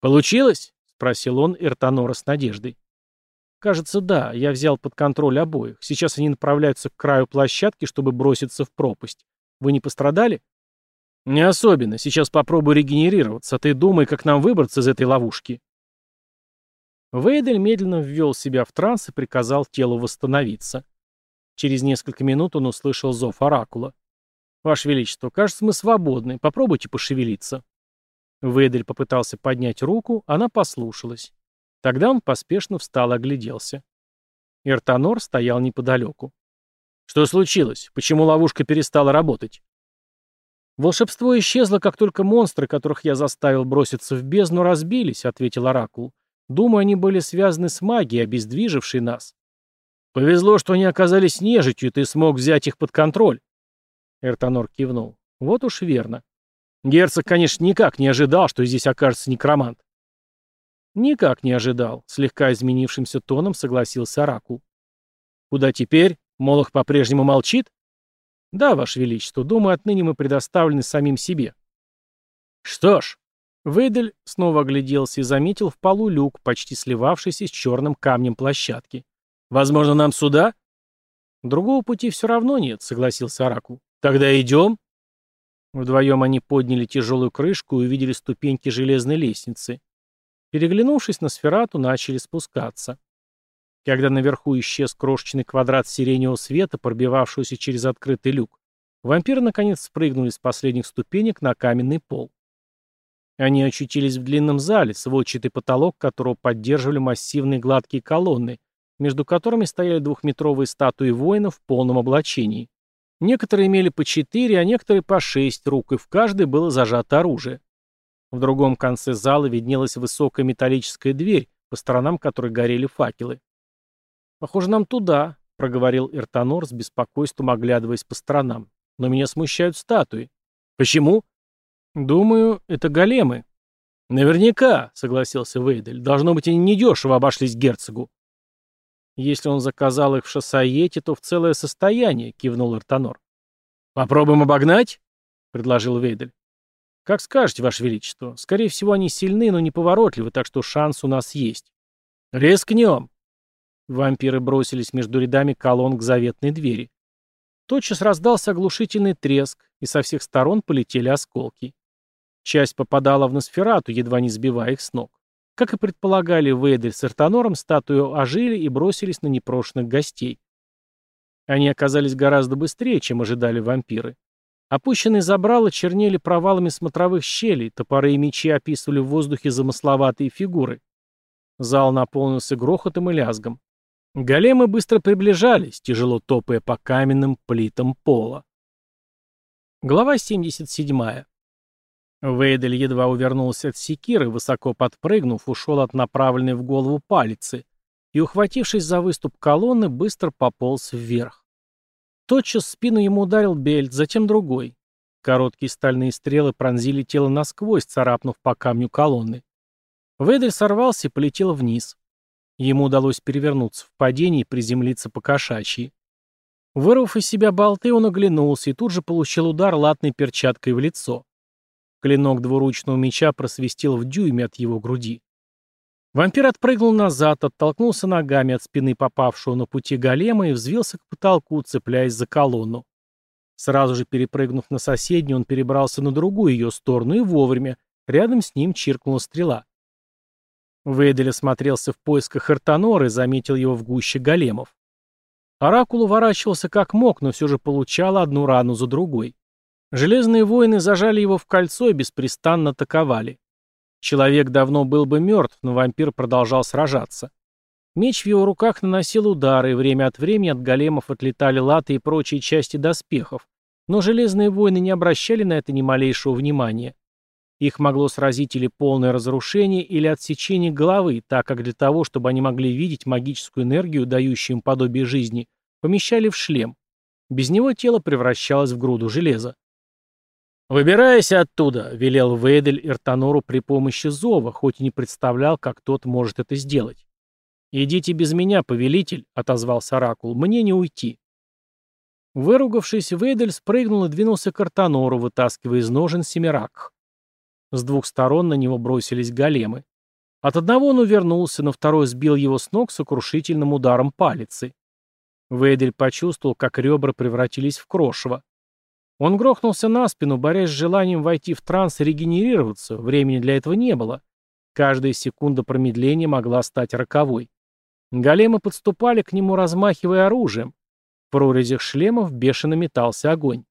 «Получилось?» — спросил он Эртонора с надеждой. «Кажется, да. Я взял под контроль обоих. Сейчас они направляются к краю площадки, чтобы броситься в пропасть. Вы не пострадали?» «Не особенно. Сейчас попробую регенерироваться. Ты думай, как нам выбраться из этой ловушки». Вейдель медленно ввел себя в транс и приказал телу восстановиться. Через несколько минут он услышал зов оракула. «Ваше Величество, кажется, мы свободны. Попробуйте пошевелиться». Вейдель попытался поднять руку, она послушалась. Тогда он поспешно встал и огляделся. Иртанор стоял неподалеку. «Что случилось? Почему ловушка перестала работать?» «Волшебство исчезло, как только монстры, которых я заставил броситься в бездну, разбились», — ответил Оракул. «Думаю, они были связаны с магией, обездвижившей нас. «Повезло, что они оказались нежитью, и ты смог взять их под контроль». Эртонор кивнул. «Вот уж верно. Герцог, конечно, никак не ожидал, что здесь окажется некромант». «Никак не ожидал», — слегка изменившимся тоном согласился Оракул. «Куда теперь? Молох по-прежнему молчит?» «Да, Ваше Величество, думаю, отныне мы предоставлены самим себе». «Что ж», Вейдель снова огляделся и заметил в полу люк, почти сливавшийся с черным камнем площадки. Возможно, нам сюда? Другого пути все равно нет, согласился Оракул. Тогда идем. Вдвоем они подняли тяжелую крышку и увидели ступеньки железной лестницы. Переглянувшись на сферату, начали спускаться. Когда наверху исчез крошечный квадрат сиреневого света, пробивавшегося через открытый люк, вампиры наконец спрыгнули с последних ступенек на каменный пол. Они очутились в длинном зале, сводчатый потолок которого поддерживали массивные гладкие колонны, между которыми стояли двухметровые статуи воинов в полном облачении. Некоторые имели по четыре, а некоторые по шесть рук, и в каждой было зажато оружие. В другом конце зала виднелась высокая металлическая дверь, по сторонам которой горели факелы. «Похоже, нам туда», — проговорил Иртанор с беспокойством, оглядываясь по сторонам. «Но меня смущают статуи». «Почему?» «Думаю, это големы». «Наверняка», — согласился Вейдель. «Должно быть, они недешево обошлись герцогу». «Если он заказал их в шоссаете, то в целое состояние», — кивнул Иртанор. «Попробуем обогнать?» — предложил Вейдель. «Как скажете, Ваше Величество. Скорее всего, они сильны, но неповоротливы, так что шанс у нас есть». «Рискнем!» Вампиры бросились между рядами колонн к заветной двери. Тотчас раздался оглушительный треск, и со всех сторон полетели осколки. Часть попадала в Носферату, едва не сбивая их с ног. Как и предполагали Вейдель с Эртонором, статую ожили и бросились на непрошенных гостей. Они оказались гораздо быстрее, чем ожидали вампиры. Опущенные забрала чернели провалами смотровых щелей, топоры и мечи описывали в воздухе замысловатые фигуры. Зал наполнился грохотом и лязгом. Големы быстро приближались, тяжело топая по каменным плитам пола. Глава 77. Вейдель едва увернулся от секиры, высоко подпрыгнув, ушел от направленной в голову палицы и, ухватившись за выступ колонны, быстро пополз вверх. Тотчас спину ему ударил бельт, затем другой. Короткие стальные стрелы пронзили тело насквозь, царапнув по камню колонны. Вейдель сорвался и полетел вниз. Ему удалось перевернуться в падении и приземлиться по кошачьи. Вырвав из себя болты, он оглянулся и тут же получил удар латной перчаткой в лицо. Клинок двуручного меча просвистел в дюйме от его груди. Вампир отпрыгнул назад, оттолкнулся ногами от спины попавшего на пути голема и взвился к потолку, цепляясь за колонну. Сразу же перепрыгнув на соседнюю, он перебрался на другую ее сторону и вовремя. Рядом с ним чиркнула стрела. Вейдель осмотрелся в поисках Хартанора и заметил его в гуще големов. Оракул уворачивался как мог, но все же получал одну рану за другой. Железные воины зажали его в кольцо и беспрестанно атаковали. Человек давно был бы мертв, но вампир продолжал сражаться. Меч в его руках наносил удары, и время от времени от големов отлетали латы и прочие части доспехов, но железные воины не обращали на это ни малейшего внимания. Их могло сразить или полное разрушение, или отсечение головы, так как для того, чтобы они могли видеть магическую энергию, дающую им подобие жизни, помещали в шлем. Без него тело превращалось в груду железа. «Выбирайся оттуда», — велел Вейдель Иртанору при помощи зова, хоть и не представлял, как тот может это сделать. «Идите без меня, повелитель», — отозвался Оракул, — «мне не уйти». Выругавшись, Вейдель спрыгнул и двинулся к Артанору, вытаскивая из ножен семерак. С двух сторон на него бросились големы. От одного он увернулся, но второй сбил его с ног сокрушительным ударом палицы. Вейдель почувствовал, как ребра превратились в крошево. Он грохнулся на спину, борясь с желанием войти в транс и регенерироваться. Времени для этого не было. Каждая секунда промедления могла стать роковой. Големы подступали к нему, размахивая оружием. В прорезях шлемов бешено метался огонь.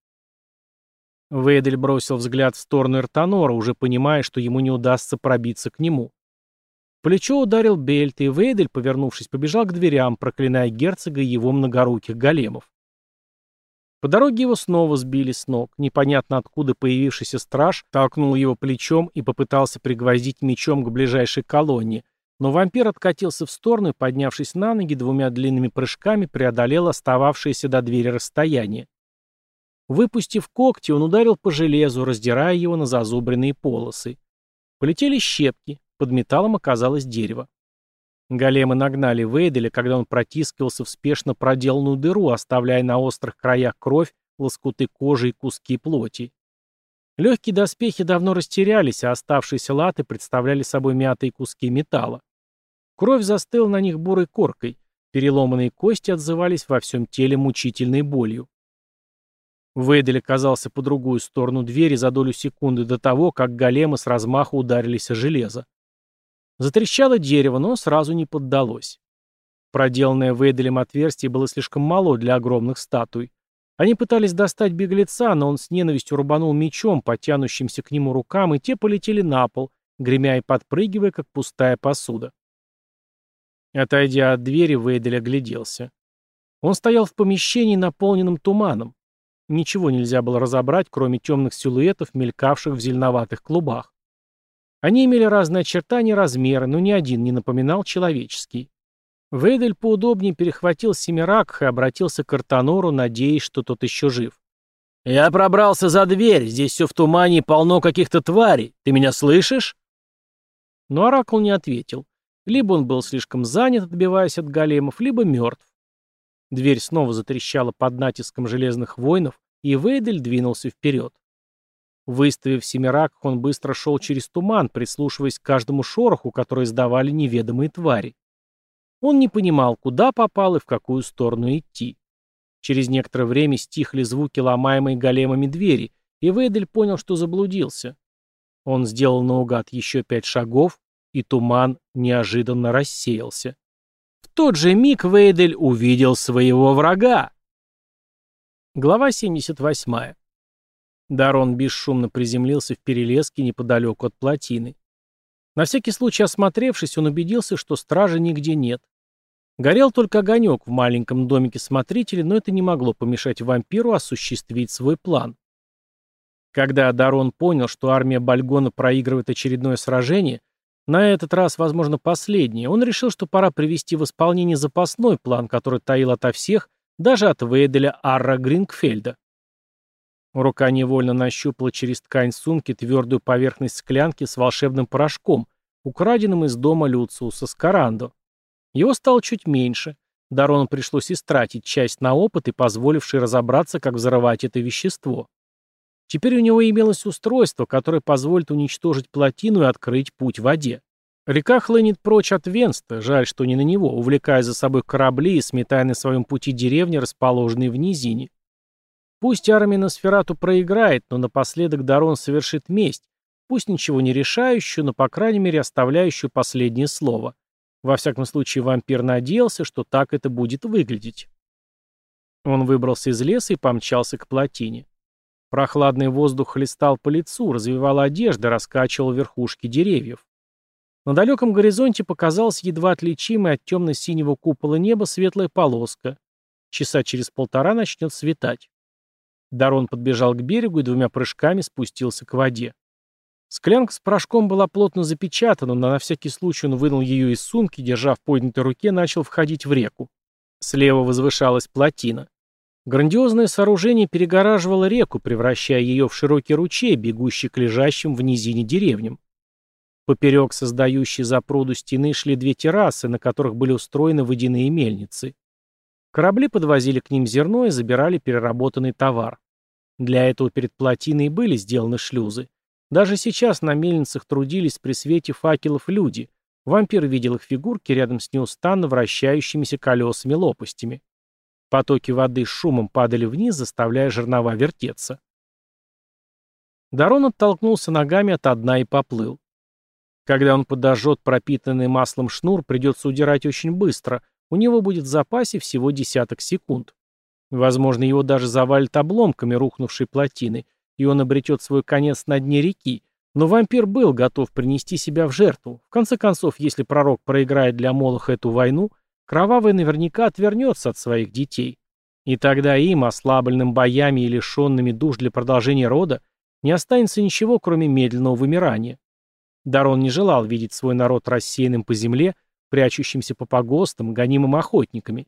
Вейдель бросил взгляд в сторону Эртанора, уже понимая, что ему не удастся пробиться к нему. Плечо ударил Бельт, и Вейдель, повернувшись, побежал к дверям, проклиная герцога и его многоруких големов. По дороге его снова сбили с ног. Непонятно откуда появившийся страж толкнул его плечом и попытался пригвоздить мечом к ближайшей колонне, но вампир откатился в сторону и, поднявшись на ноги, двумя длинными прыжками преодолел остававшееся до двери расстояние. Выпустив когти, он ударил по железу, раздирая его на зазубренные полосы. Полетели щепки, под металлом оказалось дерево. Големы нагнали Вейделя, когда он протискивался в спешно проделанную дыру, оставляя на острых краях кровь, лоскуты кожи и куски плоти. Легкие доспехи давно растерялись, а оставшиеся латы представляли собой мятые куски металла. Кровь застыла на них бурой коркой, переломанные кости отзывались во всем теле мучительной болью. Вейдель оказался по другую сторону двери за долю секунды до того, как големы с размаху ударились о железо. Затрещало дерево, но сразу не поддалось. Проделанное Вейделем отверстие было слишком мало для огромных статуй. Они пытались достать беглеца, но он с ненавистью рубанул мечом по тянущимся к нему рукам, и те полетели на пол, гремя и подпрыгивая, как пустая посуда. Отойдя от двери, Вейдель огляделся. Он стоял в помещении, наполненном туманом. Ничего нельзя было разобрать, кроме темных силуэтов, мелькавших в зеленоватых клубах. Они имели разные очертания и размеры, но ни один не напоминал человеческий. Вейдель поудобнее перехватил семиракх и обратился к Артанору, надеясь, что тот еще жив. «Я пробрался за дверь, здесь все в тумане и полно каких-то тварей. Ты меня слышишь?» Но Оракул не ответил. Либо он был слишком занят, отбиваясь от големов, либо мертв. Дверь снова затрещала под натиском железных воинов, и Вейдель двинулся вперед. Выставив семерак, он быстро шел через туман, прислушиваясь к каждому шороху, который издавали неведомые твари. Он не понимал, куда попал и в какую сторону идти. Через некоторое время стихли звуки ломаемой големами двери, и Вейдель понял, что заблудился. Он сделал наугад еще пять шагов, и туман неожиданно рассеялся. В тот же миг Вейдель увидел своего врага. Глава 78. Дарон бесшумно приземлился в перелеске неподалеку от плотины. На всякий случай осмотревшись, он убедился, что стражи нигде нет. Горел только огонек в маленьком домике смотрителя, но это не могло помешать вампиру осуществить свой план. Когда Дарон понял, что армия Бальгона проигрывает очередное сражение, на этот раз, возможно, последнее, он решил, что пора привести в исполнение запасной план, который таил ото всех, даже от Вейделя Арра Грингфельда. Рука невольно нащупала через ткань сумки твердую поверхность склянки с волшебным порошком, украденным из дома Люциуса Скарандо. Его стало чуть меньше. Дарону пришлось истратить часть на опыт и позволивший разобраться, как взорвать это вещество. Теперь у него имелось устройство, которое позволит уничтожить плотину и открыть путь в воде. Река хлынет прочь от Венста, жаль, что не на него, увлекая за собой корабли и сметая на своем пути деревни, расположенные в низине. Пусть армия Носферату проиграет, но напоследок Дарон совершит месть, пусть ничего не решающую, но, по крайней мере, оставляющую последнее слово. Во всяком случае, вампир надеялся, что так это будет выглядеть. Он выбрался из леса и помчался к плотине. Прохладный воздух хлестал по лицу, развивал одежды, раскачивал верхушки деревьев. На далеком горизонте показалась едва отличимая от темно-синего купола неба светлая полоска. Часа через полтора начнет светать. Дарон подбежал к берегу и двумя прыжками спустился к воде. Склянка с порошком была плотно запечатана, но на всякий случай он вынул ее из сумки, держа в поднятой руке, начал входить в реку. Слева возвышалась плотина. Грандиозное сооружение перегораживало реку, превращая ее в широкий ручей, бегущий к лежащим в низине деревням. Поперек создающей запруду стены шли две террасы, на которых были устроены водяные мельницы. Корабли подвозили к ним зерно и забирали переработанный товар. Для этого перед плотиной были сделаны шлюзы. Даже сейчас на мельницах трудились при свете факелов люди. Вампир видел их фигурки рядом с неустанно вращающимися колесами-лопастями. Потоки воды с шумом падали вниз, заставляя жернова вертеться. Дарон оттолкнулся ногами от дна и поплыл. Когда он подожжет пропитанный маслом шнур, придется удирать очень быстро, у него будет в запасе всего десяток секунд. Возможно, его даже завалит обломками рухнувшей плотины, и он обретет свой конец на дне реки, но вампир был готов принести себя в жертву. В конце концов, если пророк проиграет для Молоха эту войну, кровавый наверняка отвернется от своих детей. И тогда им, ослабленным боями и лишенными душ для продолжения рода, не останется ничего, кроме медленного вымирания. Дарон не желал видеть свой народ рассеянным по земле, прячущимся по погостам, гонимым охотниками.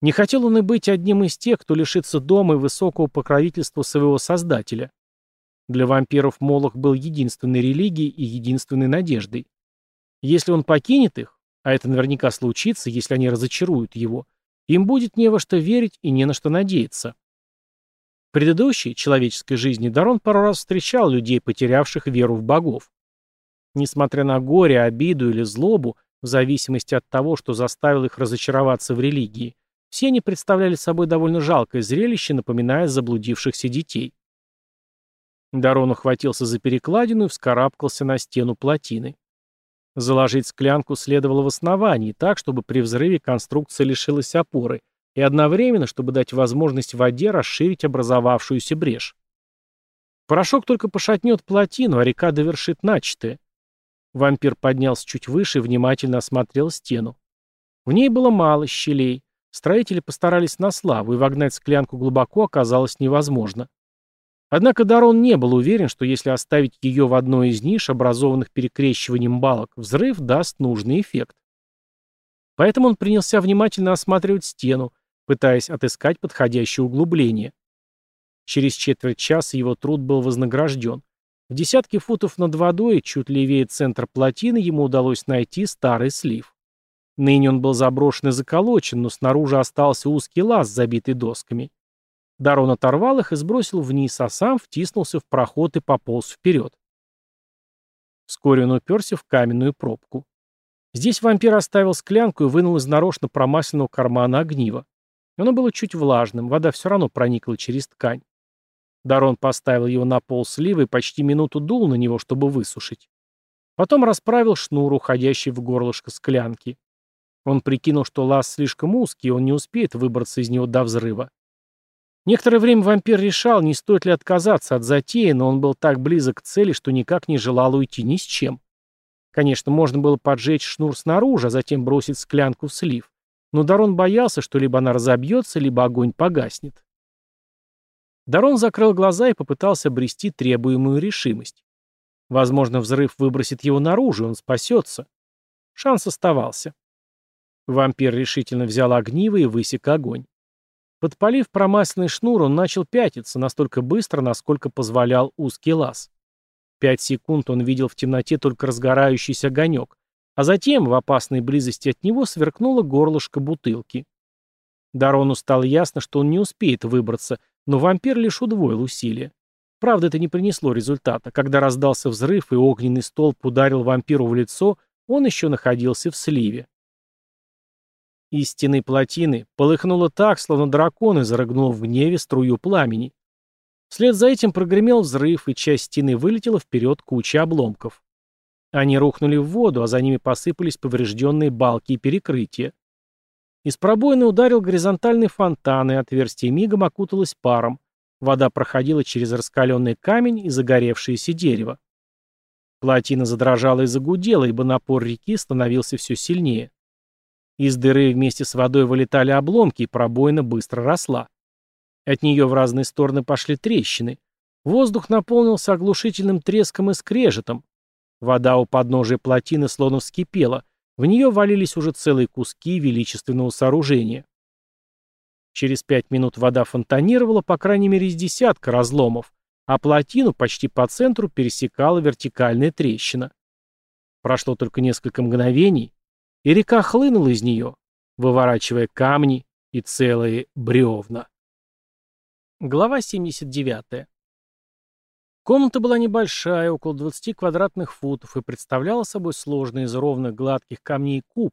Не хотел он и быть одним из тех, кто лишится дома и высокого покровительства своего создателя. Для вампиров Молох был единственной религией и единственной надеждой. Если он покинет их, а это наверняка случится, если они разочаруют его, им будет не во что верить и не на что надеяться. В предыдущей человеческой жизни Дарон пару раз встречал людей, потерявших веру в богов. Несмотря на горе, обиду или злобу, в зависимости от того, что заставило их разочароваться в религии, все они представляли собой довольно жалкое зрелище, напоминая заблудившихся детей. Дарон ухватился за перекладину и вскарабкался на стену плотины. Заложить склянку следовало в основании, так, чтобы при взрыве конструкция лишилась опоры, и одновременно, чтобы дать возможность воде расширить образовавшуюся брешь. Порошок только пошатнет плотину, а река довершит начатое. Вампир поднялся чуть выше и внимательно осмотрел стену. В ней было мало щелей. Строители постарались на славу, и вогнать склянку глубоко оказалось невозможно. Однако Дарон не был уверен, что если оставить ее в одной из ниш, образованных перекрещиванием балок, взрыв даст нужный эффект. Поэтому он принялся внимательно осматривать стену, пытаясь отыскать подходящее углубление. Через четверть часа его труд был вознагражден. В десятке футов над водой, чуть левее центра плотины, ему удалось найти старый слив. Ныне он был заброшен и заколочен, но снаружи остался узкий лаз, забитый досками. Дарон оторвал их и сбросил вниз, а сам втиснулся в проход и пополз вперед. Вскоре он уперся в каменную пробку. Здесь вампир оставил склянку и вынул из нарочно промасленного кармана огниво. Оно было чуть влажным, вода все равно проникла через ткань. Дарон поставил его на пол слива и почти минуту дул на него, чтобы высушить. Потом расправил шнур, уходящий в горлышко склянки. Он прикинул, что лаз слишком узкий, и он не успеет выбраться из него до взрыва. Некоторое время вампир решал, не стоит ли отказаться от затеи, но он был так близок к цели, что никак не желал уйти ни с чем. Конечно, можно было поджечь шнур снаружи, а затем бросить склянку в слив. Но Дарон боялся, что либо она разобьется, либо огонь погаснет. Дарон закрыл глаза и попытался обрести требуемую решимость. Возможно, взрыв выбросит его наружу, он спасется. Шанс оставался. Вампир решительно взял огниво и высек огонь. Подпалив промасленный шнур, он начал пятиться настолько быстро, насколько позволял узкий лаз. Пять секунд он видел в темноте только разгорающийся огонек, а затем, в опасной близости от него, сверкнуло горлышко бутылки. Дарону стало ясно, что он не успеет выбраться, но вампир лишь удвоил усилия. Правда, это не принесло результата. Когда раздался взрыв и огненный столб ударил вампиру в лицо, он еще находился в сливе. Из стены плотины полыхнуло так, словно дракон изрыгнул в гневе струю пламени. Вслед за этим прогремел взрыв, и часть стены вылетела вперед куча обломков. Они рухнули в воду, а за ними посыпались поврежденные балки и перекрытия. Из пробоины ударил горизонтальный фонтан, и отверстие мигом окуталось паром. Вода проходила через раскаленный камень и загоревшееся дерево. Плотина задрожала и загудела, ибо напор реки становился все сильнее. Из дыры вместе с водой вылетали обломки, и пробоина быстро росла. От нее в разные стороны пошли трещины. Воздух наполнился оглушительным треском и скрежетом. Вода у подножия плотины словно вскипела. В нее валились уже целые куски величественного сооружения. Через пять минут вода фонтанировала по крайней мере из десятка разломов, а плотину почти по центру пересекала вертикальная трещина. Прошло только несколько мгновений, и река хлынула из нее, выворачивая камни и целые бревна. Глава 79. Комната была небольшая, около 20 квадратных футов, и представляла собой сложный из ровных гладких камней куб,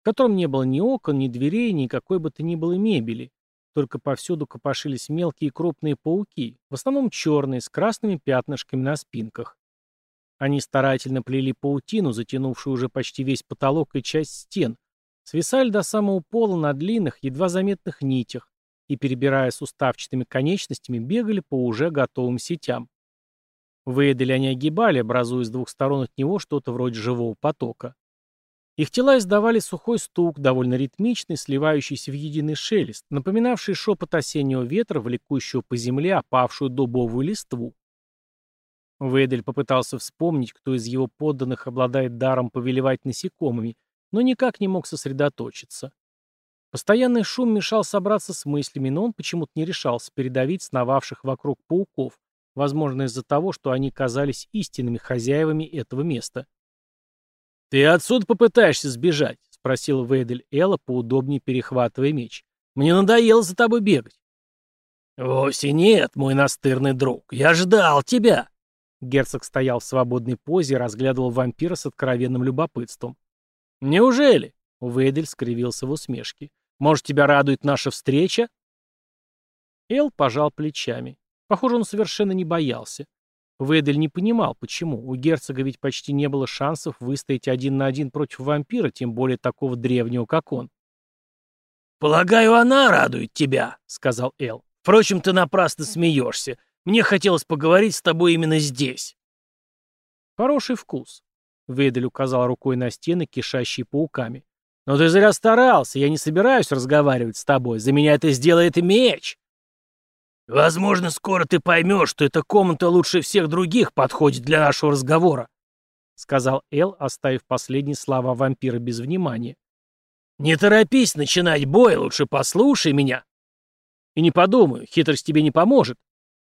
в котором не было ни окон, ни дверей, ни какой бы то ни было мебели. Только повсюду копошились мелкие и крупные пауки, в основном черные, с красными пятнышками на спинках. Они старательно плели паутину, затянувшую уже почти весь потолок и часть стен, свисали до самого пола на длинных, едва заметных нитях и, перебирая суставчатыми конечностями, бегали по уже готовым сетям. Выедали они огибали, образуя с двух сторон от него что-то вроде живого потока. Их тела издавали сухой стук, довольно ритмичный, сливающийся в единый шелест, напоминавший шепот осеннего ветра, влекущего по земле опавшую дубовую листву. Вейдель попытался вспомнить, кто из его подданных обладает даром повелевать насекомыми, но никак не мог сосредоточиться. Постоянный шум мешал собраться с мыслями, но он почему-то не решался передавить сновавших вокруг пауков, возможно из-за того, что они казались истинными хозяевами этого места. «Ты отсюда попытаешься сбежать?» — спросил Вейдель Элла, поудобнее перехватывая меч. «Мне надоело за тобой бегать». «Вовсе нет, мой настырный друг. Я ждал тебя!» Герцог стоял в свободной позе и разглядывал вампира с откровенным любопытством. «Неужели?» — Вейдель скривился в усмешке. «Может, тебя радует наша встреча?» Эл пожал плечами. Похоже, он совершенно не боялся. Вейдель не понимал, почему. У герцога ведь почти не было шансов выстоять один на один против вампира, тем более такого древнего, как он. «Полагаю, она радует тебя», — сказал Эл. «Впрочем, ты напрасно смеешься. Мне хотелось поговорить с тобой именно здесь». «Хороший вкус», — Вейдель указал рукой на стены, кишащие пауками. «Но ты зря старался, я не собираюсь разговаривать с тобой. За меня это сделает меч». «Возможно, скоро ты поймешь, что эта комната лучше всех других подходит для нашего разговора», — сказал Эл, оставив последние слова вампира без внимания. «Не торопись начинать бой, лучше послушай меня». «И не подумаю, хитрость тебе не поможет».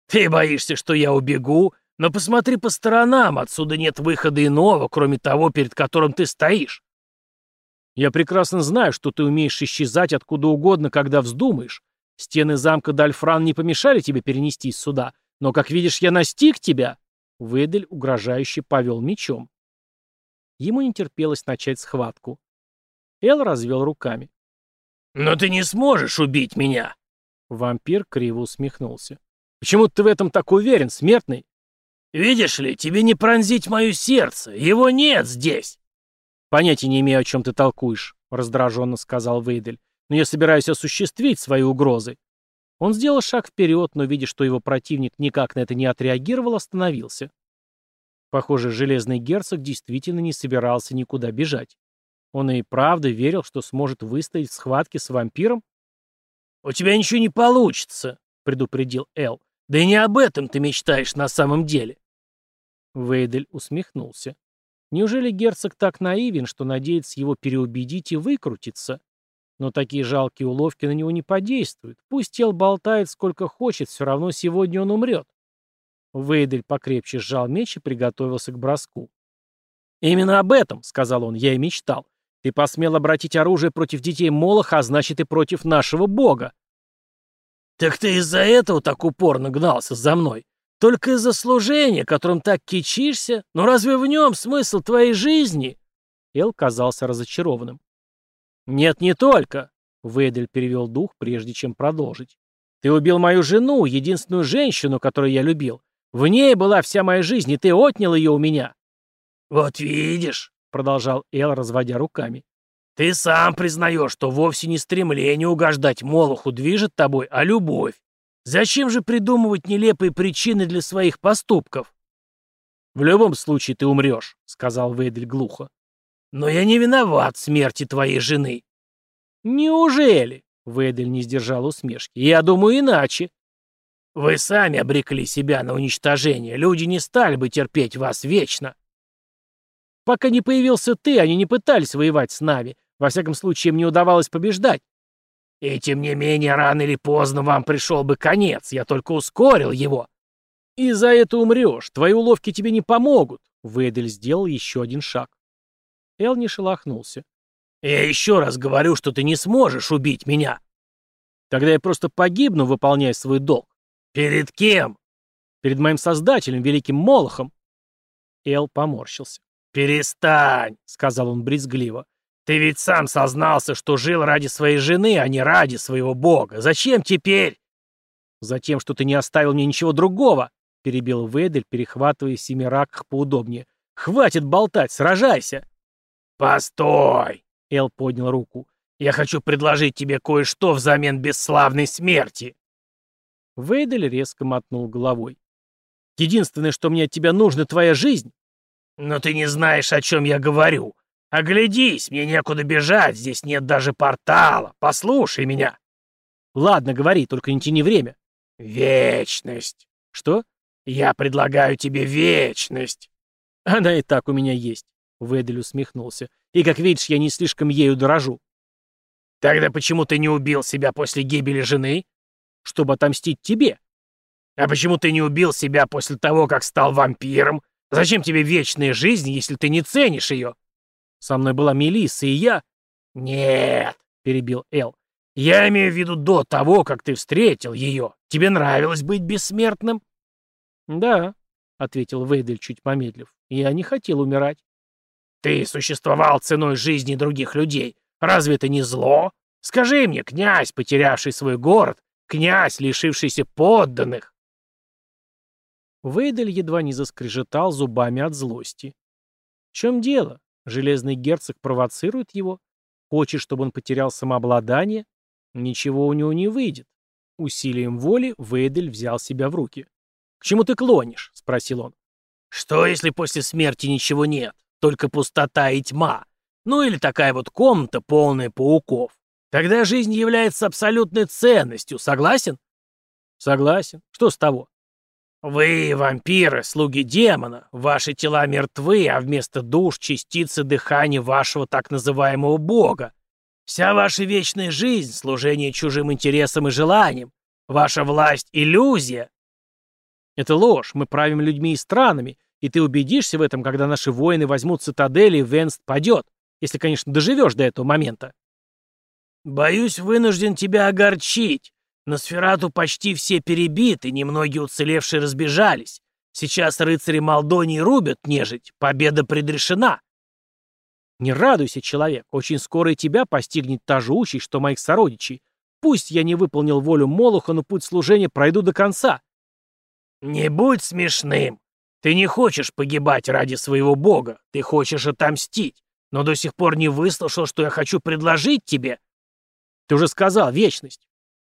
«Ты боишься, что я убегу? Но посмотри по сторонам, отсюда нет выхода иного, кроме того, перед которым ты стоишь». «Я прекрасно знаю, что ты умеешь исчезать откуда угодно, когда вздумаешь. Стены замка Дальфран не помешали тебе перенестись сюда, но, как видишь, я настиг тебя». Выдель угрожающе повел мечом. Ему не терпелось начать схватку. Эл развел руками. «Но ты не сможешь убить меня!» Вампир криво усмехнулся. «Почему ты в этом так уверен, смертный?» «Видишь ли, тебе не пронзить мое сердце. Его нет здесь!» «Понятия не имею, о чем ты толкуешь», — раздраженно сказал Вейдель. «Но я собираюсь осуществить свои угрозы». Он сделал шаг вперед, но, видя, что его противник никак на это не отреагировал, остановился. Похоже, железный герцог действительно не собирался никуда бежать. Он и правда верил, что сможет выстоять в схватке с вампиром? «У тебя ничего не получится», — предупредил Эл. «Да и не об этом ты мечтаешь на самом деле». Вейдель усмехнулся. Неужели герцог так наивен, что надеется его переубедить и выкрутиться? Но такие жалкие уловки на него не подействуют. Пусть Эл болтает сколько хочет, все равно сегодня он умрет. Вейдель покрепче сжал меч и приготовился к броску. «Именно об этом, — сказал он, — я и мечтал. Ты посмел обратить оружие против детей Молоха, а значит и против нашего бога. Так ты из-за этого так упорно гнался за мной? Только из-за служения, которым так кичишься? Но разве в нем смысл твоей жизни? Эл казался разочарованным. Нет, не только. Вейдель перевел дух, прежде чем продолжить. Ты убил мою жену, единственную женщину, которую я любил. В ней была вся моя жизнь, и ты отнял ее у меня. Вот видишь, продолжал Эл, разводя руками. «Ты сам признаешь, что вовсе не стремление угождать Молоху движет тобой, а любовь. Зачем же придумывать нелепые причины для своих поступков?» «В любом случае ты умрешь», — сказал Вейдель глухо. «Но я не виноват в смерти твоей жены». «Неужели?» — Вейдель не сдержал усмешки. «Я думаю иначе». «Вы сами обрекли себя на уничтожение. Люди не стали бы терпеть вас вечно». Пока не появился ты, они не пытались воевать с нами. Во всяком случае, им не удавалось побеждать. И тем не менее, рано или поздно вам пришел бы конец. Я только ускорил его. И за это умрешь. Твои уловки тебе не помогут. Вейдель сделал еще один шаг. Эл не шелохнулся. Я еще раз говорю, что ты не сможешь убить меня. Тогда я просто погибну, выполняя свой долг. Перед кем? Перед моим создателем, великим Молохом. Эл поморщился. «Перестань», — сказал он брезгливо. «Ты ведь сам сознался, что жил ради своей жены, а не ради своего бога. Зачем теперь?» «Затем, что ты не оставил мне ничего другого», — перебил Вейдель, перехватывая семираках поудобнее. «Хватит болтать, сражайся!» «Постой!» — Эл поднял руку. «Я хочу предложить тебе кое-что взамен бесславной смерти!» Вейдель резко мотнул головой. «Единственное, что мне от тебя нужно, твоя жизнь, «Но ты не знаешь, о чем я говорю. Оглядись, мне некуда бежать, здесь нет даже портала. Послушай меня». «Ладно, говори, только не тяни время». «Вечность». «Что?» «Я предлагаю тебе вечность». «Она и так у меня есть», — Ведель усмехнулся. «И, как видишь, я не слишком ею дорожу». «Тогда почему ты не убил себя после гибели жены?» «Чтобы отомстить тебе». «А почему ты не убил себя после того, как стал вампиром? Зачем тебе вечная жизнь, если ты не ценишь ее? Со мной была Мелисса, и я... Нет, перебил Эл. Я имею в виду до того, как ты встретил ее. Тебе нравилось быть бессмертным? Да, ответил Вейдель, чуть помедлив. Я не хотел умирать. Ты существовал ценой жизни других людей. Разве это не зло? Скажи мне, князь, потерявший свой город, князь, лишившийся подданных, Вейдель едва не заскрежетал зубами от злости. В чем дело? Железный герцог провоцирует его? Хочет, чтобы он потерял самообладание? Ничего у него не выйдет. Усилием воли Вейдель взял себя в руки. «К чему ты клонишь?» — спросил он. «Что, если после смерти ничего нет? Только пустота и тьма? Ну или такая вот комната, полная пауков? Тогда жизнь является абсолютной ценностью, согласен?» «Согласен. Что с того?» «Вы, вампиры, слуги демона, ваши тела мертвы, а вместо душ — частицы дыхания вашего так называемого бога. Вся ваша вечная жизнь — служение чужим интересам и желаниям. Ваша власть — иллюзия». «Это ложь. Мы правим людьми и странами, и ты убедишься в этом, когда наши воины возьмут цитадели, и Венст падет, если, конечно, доживешь до этого момента». «Боюсь, вынужден тебя огорчить. На Сферату почти все перебиты, немногие уцелевшие разбежались. Сейчас рыцари Молдонии рубят нежить, победа предрешена. Не радуйся, человек, очень скоро и тебя постигнет та же участь, что моих сородичей. Пусть я не выполнил волю Молоха, но путь служения пройду до конца. Не будь смешным. Ты не хочешь погибать ради своего бога, ты хочешь отомстить, но до сих пор не выслушал, что я хочу предложить тебе. Ты уже сказал, вечность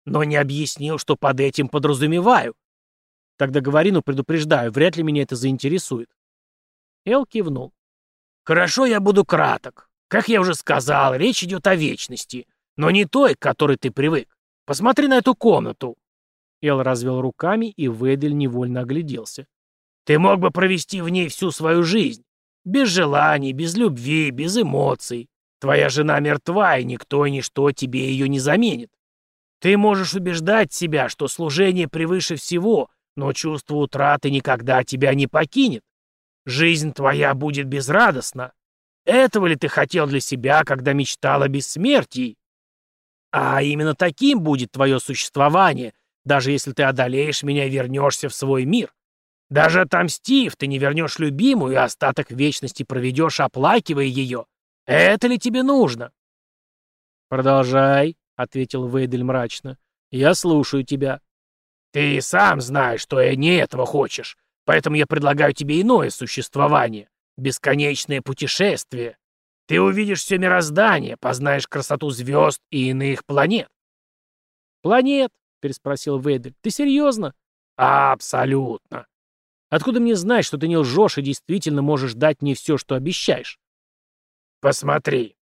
но не объяснил, что под этим подразумеваю. Тогда говори, но предупреждаю, вряд ли меня это заинтересует. Эл кивнул. Хорошо, я буду краток. Как я уже сказал, речь идет о вечности, но не той, к которой ты привык. Посмотри на эту комнату. Эл развел руками, и Ведель невольно огляделся. Ты мог бы провести в ней всю свою жизнь. Без желаний, без любви, без эмоций. Твоя жена мертва, и никто и ничто тебе ее не заменит. Ты можешь убеждать себя, что служение превыше всего, но чувство утраты никогда тебя не покинет. Жизнь твоя будет безрадостна. Этого ли ты хотел для себя, когда мечтал о бессмертии? А именно таким будет твое существование, даже если ты одолеешь меня и вернешься в свой мир. Даже отомстив, ты не вернешь любимую и остаток вечности проведешь, оплакивая ее. Это ли тебе нужно? Продолжай, ответил Вейдель мрачно. «Я слушаю тебя». «Ты сам знаешь, что я не этого хочешь, поэтому я предлагаю тебе иное существование, бесконечное путешествие. Ты увидишь все мироздание, познаешь красоту звезд и иных планет». «Планет?» — переспросил Вейдель. «Ты серьезно?» «Абсолютно». «Откуда мне знать, что ты не лжешь и действительно можешь дать мне все, что обещаешь?» «Посмотри».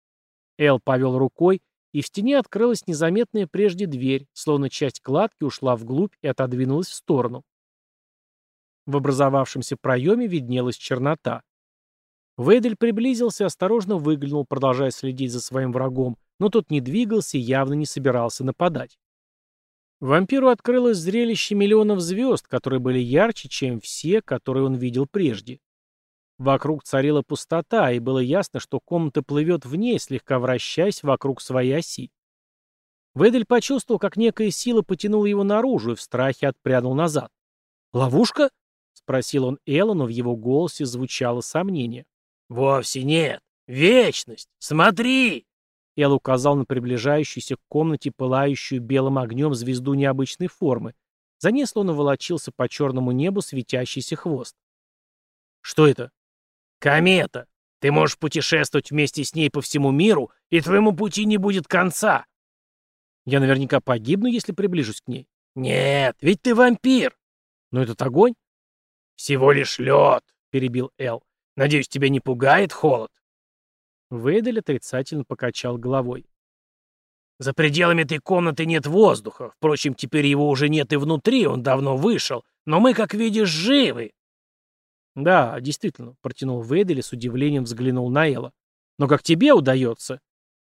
Эл повел рукой, и в стене открылась незаметная прежде дверь, словно часть кладки ушла вглубь и отодвинулась в сторону. В образовавшемся проеме виднелась чернота. Вейдель приблизился и осторожно выглянул, продолжая следить за своим врагом, но тот не двигался и явно не собирался нападать. Вампиру открылось зрелище миллионов звезд, которые были ярче, чем все, которые он видел прежде. Вокруг царила пустота, и было ясно, что комната плывет в ней, слегка вращаясь вокруг своей оси. Ведель почувствовал, как некая сила потянула его наружу и в страхе отпрянул назад. «Ловушка?» — спросил он Элла, но в его голосе звучало сомнение. «Вовсе нет. Вечность. Смотри!» Эл указал на приближающуюся к комнате пылающую белым огнем звезду необычной формы. За ней словно волочился по черному небу светящийся хвост. «Что это?» Комета. Ты можешь путешествовать вместе с ней по всему миру, и твоему пути не будет конца. Я наверняка погибну, если приближусь к ней. Нет, ведь ты вампир. Но этот огонь? Всего лишь лед, перебил Эл. Надеюсь, тебя не пугает холод? Вейдель отрицательно покачал головой. За пределами этой комнаты нет воздуха. Впрочем, теперь его уже нет и внутри, он давно вышел. Но мы, как видишь, живы. «Да, действительно», — протянул Вейдели с удивлением взглянул на Элла. «Но как тебе удается?»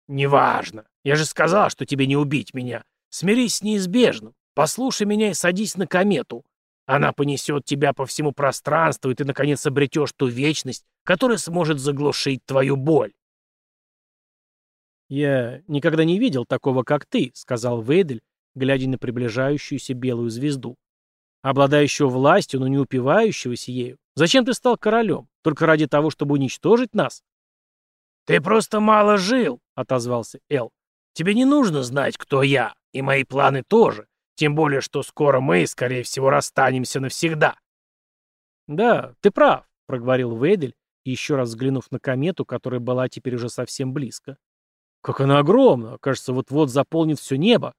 «Неважно. Я же сказал, что тебе не убить меня. Смирись с неизбежным. Послушай меня и садись на комету. Она понесет тебя по всему пространству, и ты, наконец, обретешь ту вечность, которая сможет заглушить твою боль». «Я никогда не видел такого, как ты», — сказал Вейдель, глядя на приближающуюся белую звезду. «Обладающего властью, но не упивающегося ею. Зачем ты стал королем? Только ради того, чтобы уничтожить нас?» «Ты просто мало жил», — отозвался Эл. «Тебе не нужно знать, кто я, и мои планы тоже, тем более, что скоро мы, скорее всего, расстанемся навсегда». «Да, ты прав», — проговорил Вейдель, еще раз взглянув на комету, которая была теперь уже совсем близко. «В Как она огромна! Кажется, вот-вот заполнит все небо.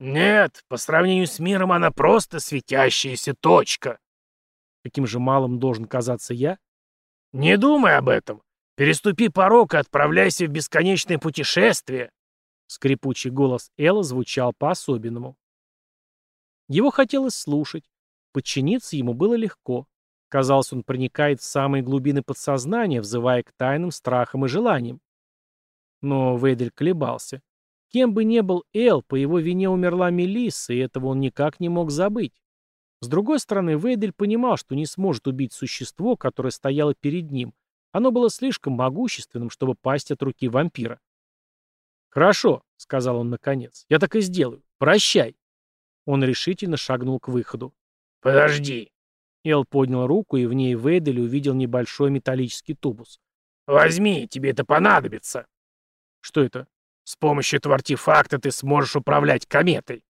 Нет, по сравнению с миром она просто светящаяся точка. Каким же малым должен казаться я? Не думай об этом. Переступи порог и отправляйся в бесконечное путешествие. Скрипучий голос Элла звучал по-особенному. Его хотелось слушать. Подчиниться ему было легко. Казалось, он проникает в самые глубины подсознания, взывая к тайным страхам и желаниям. Но Вейдель колебался. Кем бы ни был Эл, по его вине умерла Мелисса, и этого он никак не мог забыть. С другой стороны, Вейдель понимал, что не сможет убить существо, которое стояло перед ним. Оно было слишком могущественным, чтобы пасть от руки вампира. «Хорошо», — сказал он наконец, — «я так и сделаю. Прощай». Он решительно шагнул к выходу. «Подожди». Эл поднял руку, и в ней Вейдель увидел небольшой металлический тубус. «Возьми, тебе это понадобится». «Что это?» С помощью этого артефакта ты сможешь управлять кометой.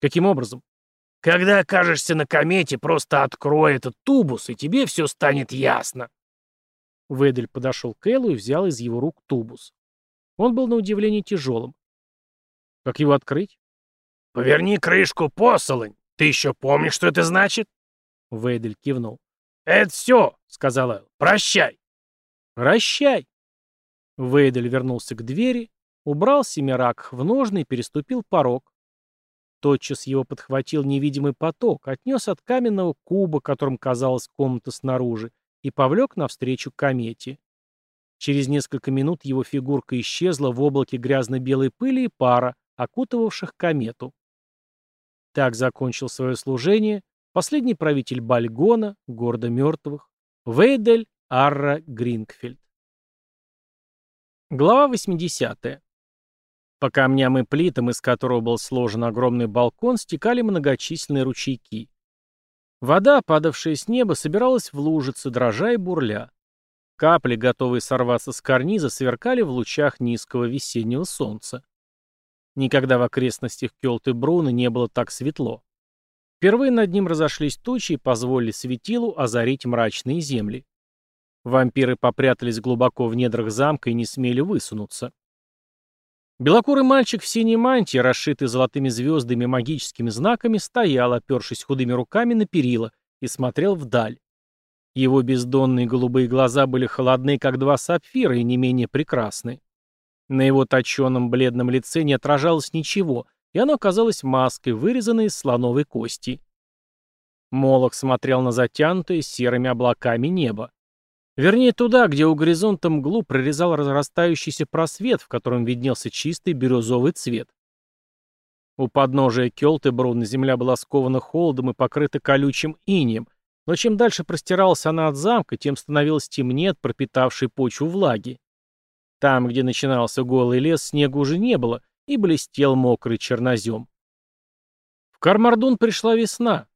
Каким образом? Когда окажешься на комете, просто открой этот тубус, и тебе все станет ясно. Ведель подошел к Эллу и взял из его рук тубус. Он был на удивление тяжелым. Как его открыть? Поверни крышку посолонь. Ты еще помнишь, что это значит? Вейдель кивнул. «Это все», — сказал Эл. «Прощай». «Прощай». Вейдель вернулся к двери, Убрал семирак в ножны и переступил порог. Тотчас его подхватил невидимый поток, отнес от каменного куба, которым казалась комната снаружи, и повлек навстречу комете. Через несколько минут его фигурка исчезла в облаке грязно-белой пыли и пара, окутывавших комету. Так закончил свое служение последний правитель Бальгона, города мертвых, Вейдель Арра Грингфельд. Глава 80. По камням и плитам, из которого был сложен огромный балкон, стекали многочисленные ручейки. Вода, падавшая с неба, собиралась в лужицы, дрожа и бурля. Капли, готовые сорваться с карниза, сверкали в лучах низкого весеннего солнца. Никогда в окрестностях Кёлты Бруна не было так светло. Впервые над ним разошлись тучи и позволили светилу озарить мрачные земли. Вампиры попрятались глубоко в недрах замка и не смели высунуться. Белокурый мальчик в синей мантии, расшитый золотыми звездами и магическими знаками, стоял, опершись худыми руками на перила, и смотрел вдаль. Его бездонные голубые глаза были холодны, как два сапфира, и не менее прекрасны. На его точенном бледном лице не отражалось ничего, и оно казалось маской, вырезанной из слоновой кости. Молох смотрел на затянутое серыми облаками небо. Вернее, туда, где у горизонта мглу прорезал разрастающийся просвет, в котором виднелся чистый бирюзовый цвет. У подножия Кёлтебруна земля была скована холодом и покрыта колючим инием, но чем дальше простиралась она от замка, тем становилось темнее от пропитавшей почву влаги. Там, где начинался голый лес, снега уже не было, и блестел мокрый чернозем. В Кармардун пришла весна,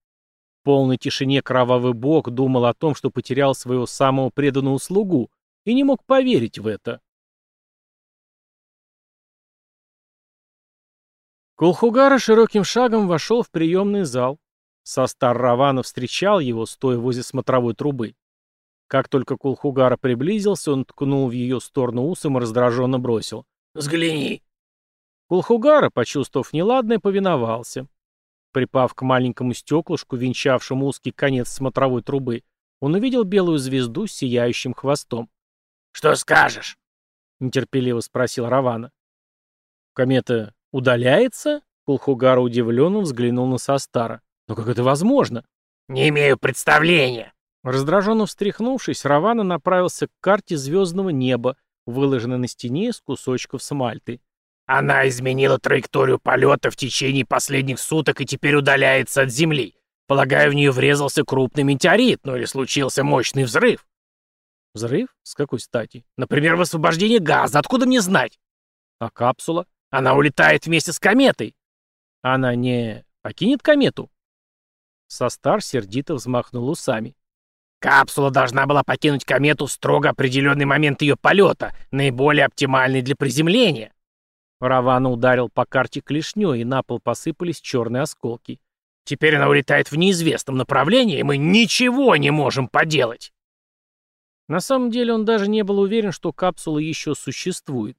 полной тишине кровавый бог думал о том, что потерял своего самого преданного слугу, и не мог поверить в это. Кулхугара широким шагом вошел в приемный зал. Состар Равана встречал его, стоя возле смотровой трубы. Как только Кулхугара приблизился, он ткнул в ее сторону усом и раздраженно бросил. «Взгляни!» Кулхугара, почувствовав неладное, повиновался. Припав к маленькому стеклышку, венчавшему узкий конец смотровой трубы, он увидел белую звезду с сияющим хвостом. «Что скажешь?» — нетерпеливо спросил Равана. «Комета удаляется?» — Кулхугара удивленно взглянул на Состара. «Но как это возможно?» «Не имею представления». Раздраженно встряхнувшись, Равана направился к карте звездного неба, выложенной на стене из кусочков смальты. Она изменила траекторию полета в течение последних суток и теперь удаляется от Земли. Полагаю, в нее врезался крупный метеорит, ну или случился мощный взрыв. Взрыв? С какой стати? Например, высвобождение газа. Откуда мне знать? А капсула? Она улетает вместе с кометой. Она не покинет комету? Состар сердито взмахнул усами. Капсула должна была покинуть комету в строго определенный момент ее полета, наиболее оптимальный для приземления. Равана ударил по карте клешней, и на пол посыпались черные осколки. «Теперь она улетает в неизвестном направлении, и мы ничего не можем поделать!» На самом деле он даже не был уверен, что капсула еще существует.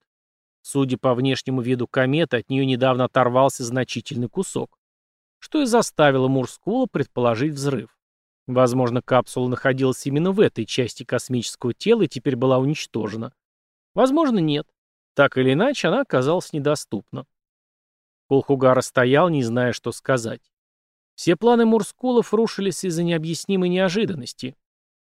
Судя по внешнему виду кометы, от нее недавно оторвался значительный кусок, что и заставило Мурскула предположить взрыв. Возможно, капсула находилась именно в этой части космического тела и теперь была уничтожена. Возможно, нет. Так или иначе, она оказалась недоступна. Колхугара стоял, не зная, что сказать. Все планы Мурскулов рушились из-за необъяснимой неожиданности.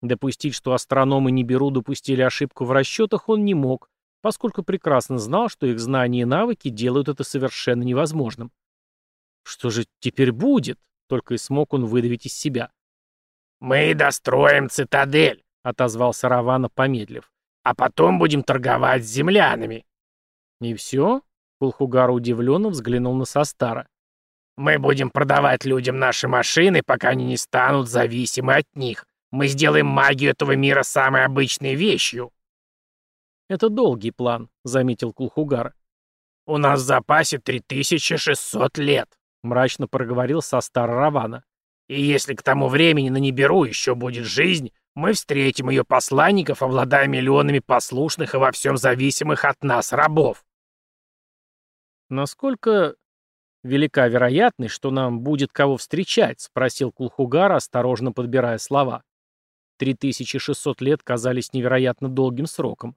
Допустить, что астрономы не беру, допустили ошибку в расчетах, он не мог, поскольку прекрасно знал, что их знания и навыки делают это совершенно невозможным. Что же теперь будет? Только и смог он выдавить из себя. «Мы достроим цитадель», — отозвался Равана, помедлив. «А потом будем торговать с землянами». «И все?» — Пулхугар удивленно взглянул на Состара. «Мы будем продавать людям наши машины, пока они не станут зависимы от них. Мы сделаем магию этого мира самой обычной вещью». «Это долгий план», — заметил Кулхугар. «У нас в запасе 3600 лет», — мрачно проговорил со стара Равана. «И если к тому времени на Неберу еще будет жизнь, мы встретим ее посланников, обладая миллионами послушных и во всем зависимых от нас рабов». «Насколько велика вероятность, что нам будет кого встречать?» — спросил Кулхугар, осторожно подбирая слова. 3600 лет казались невероятно долгим сроком.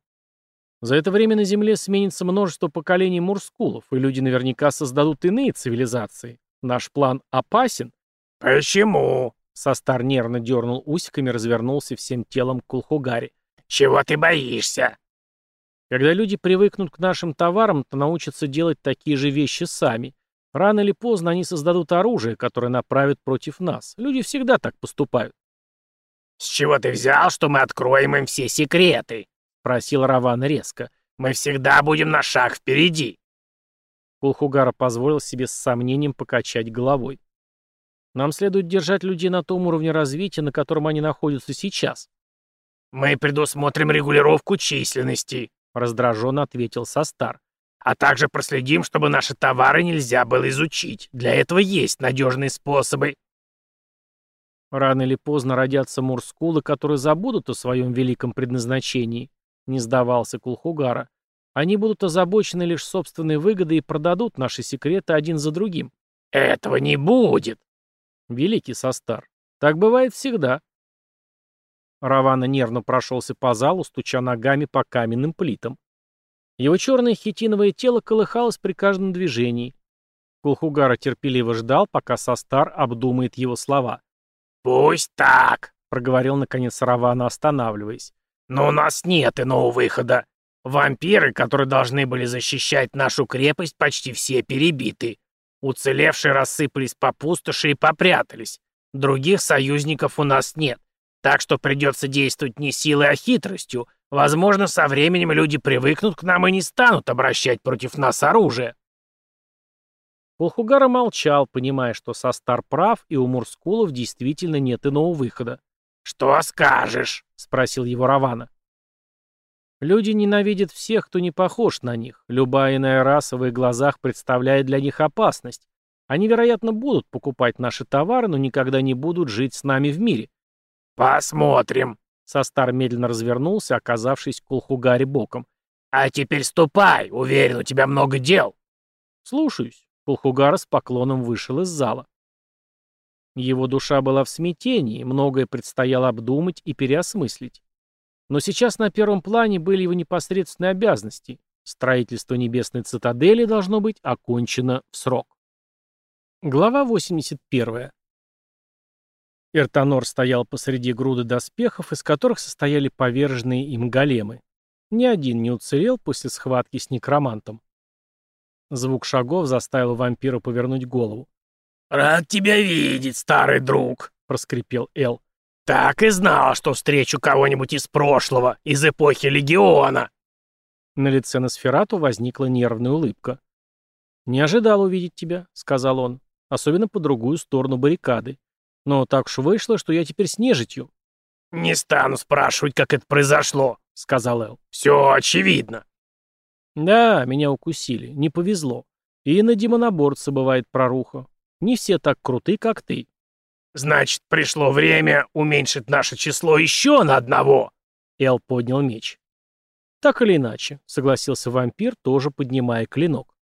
За это время на Земле сменится множество поколений мурскулов, и люди наверняка создадут иные цивилизации. Наш план опасен. «Почему?» Состар нервно дернул усиками развернулся всем телом к Кулхугаре. «Чего ты боишься?» Когда люди привыкнут к нашим товарам, то научатся делать такие же вещи сами. Рано или поздно они создадут оружие, которое направят против нас. Люди всегда так поступают. «С чего ты взял, что мы откроем им все секреты?» — просил Раван резко. «Мы всегда будем на шаг впереди». Кулхугара позволил себе с сомнением покачать головой. «Нам следует держать людей на том уровне развития, на котором они находятся сейчас». «Мы предусмотрим регулировку численности», — раздраженно ответил Состар. «А также проследим, чтобы наши товары нельзя было изучить. Для этого есть надежные способы». Рано или поздно родятся мурскулы, которые забудут о своем великом предназначении, не сдавался Кулхугара. Они будут озабочены лишь собственной выгодой и продадут наши секреты один за другим. Этого не будет. Великий Состар. Так бывает всегда. Равана нервно прошелся по залу, стуча ногами по каменным плитам. Его черное хитиновое тело колыхалось при каждом движении. Кулхугара терпеливо ждал, пока Состар обдумает его слова. «Пусть так», — проговорил наконец Равана, останавливаясь. «Но у нас нет иного выхода. Вампиры, которые должны были защищать нашу крепость, почти все перебиты. Уцелевшие рассыпались по пустоши и попрятались. Других союзников у нас нет. Так что придется действовать не силой, а хитростью. Возможно, со временем люди привыкнут к нам и не станут обращать против нас оружие. Полхугара молчал, понимая, что Состар прав, и у Мурскулов действительно нет иного выхода. «Что скажешь?» — спросил его Равана. Люди ненавидят всех, кто не похож на них. Любая иная раса в их глазах представляет для них опасность. Они, вероятно, будут покупать наши товары, но никогда не будут жить с нами в мире. «Посмотрим», — Состар медленно развернулся, оказавшись к Кулхугаре боком. «А теперь ступай, уверен, у тебя много дел». «Слушаюсь». Полхугара с поклоном вышел из зала. Его душа была в смятении, многое предстояло обдумать и переосмыслить. Но сейчас на первом плане были его непосредственные обязанности. Строительство небесной цитадели должно быть окончено в срок. Глава 81. Эртонор стоял посреди груды доспехов, из которых состояли поверженные им големы. Ни один не уцелел после схватки с некромантом. Звук шагов заставил вампира повернуть голову. «Рад тебя видеть, старый друг», — проскрипел Эл. «Так и знал, что встречу кого-нибудь из прошлого, из эпохи Легиона». На лице Носферату возникла нервная улыбка. «Не ожидал увидеть тебя», — сказал он, особенно по другую сторону баррикады. «Но так уж вышло, что я теперь с нежитью». «Не стану спрашивать, как это произошло», — сказал Эл. «Все очевидно». Да, меня укусили. Не повезло. И на демоноборца бывает проруха. Не все так круты, как ты. Значит, пришло время уменьшить наше число еще на одного. Эл поднял меч. Так или иначе, согласился вампир, тоже поднимая клинок.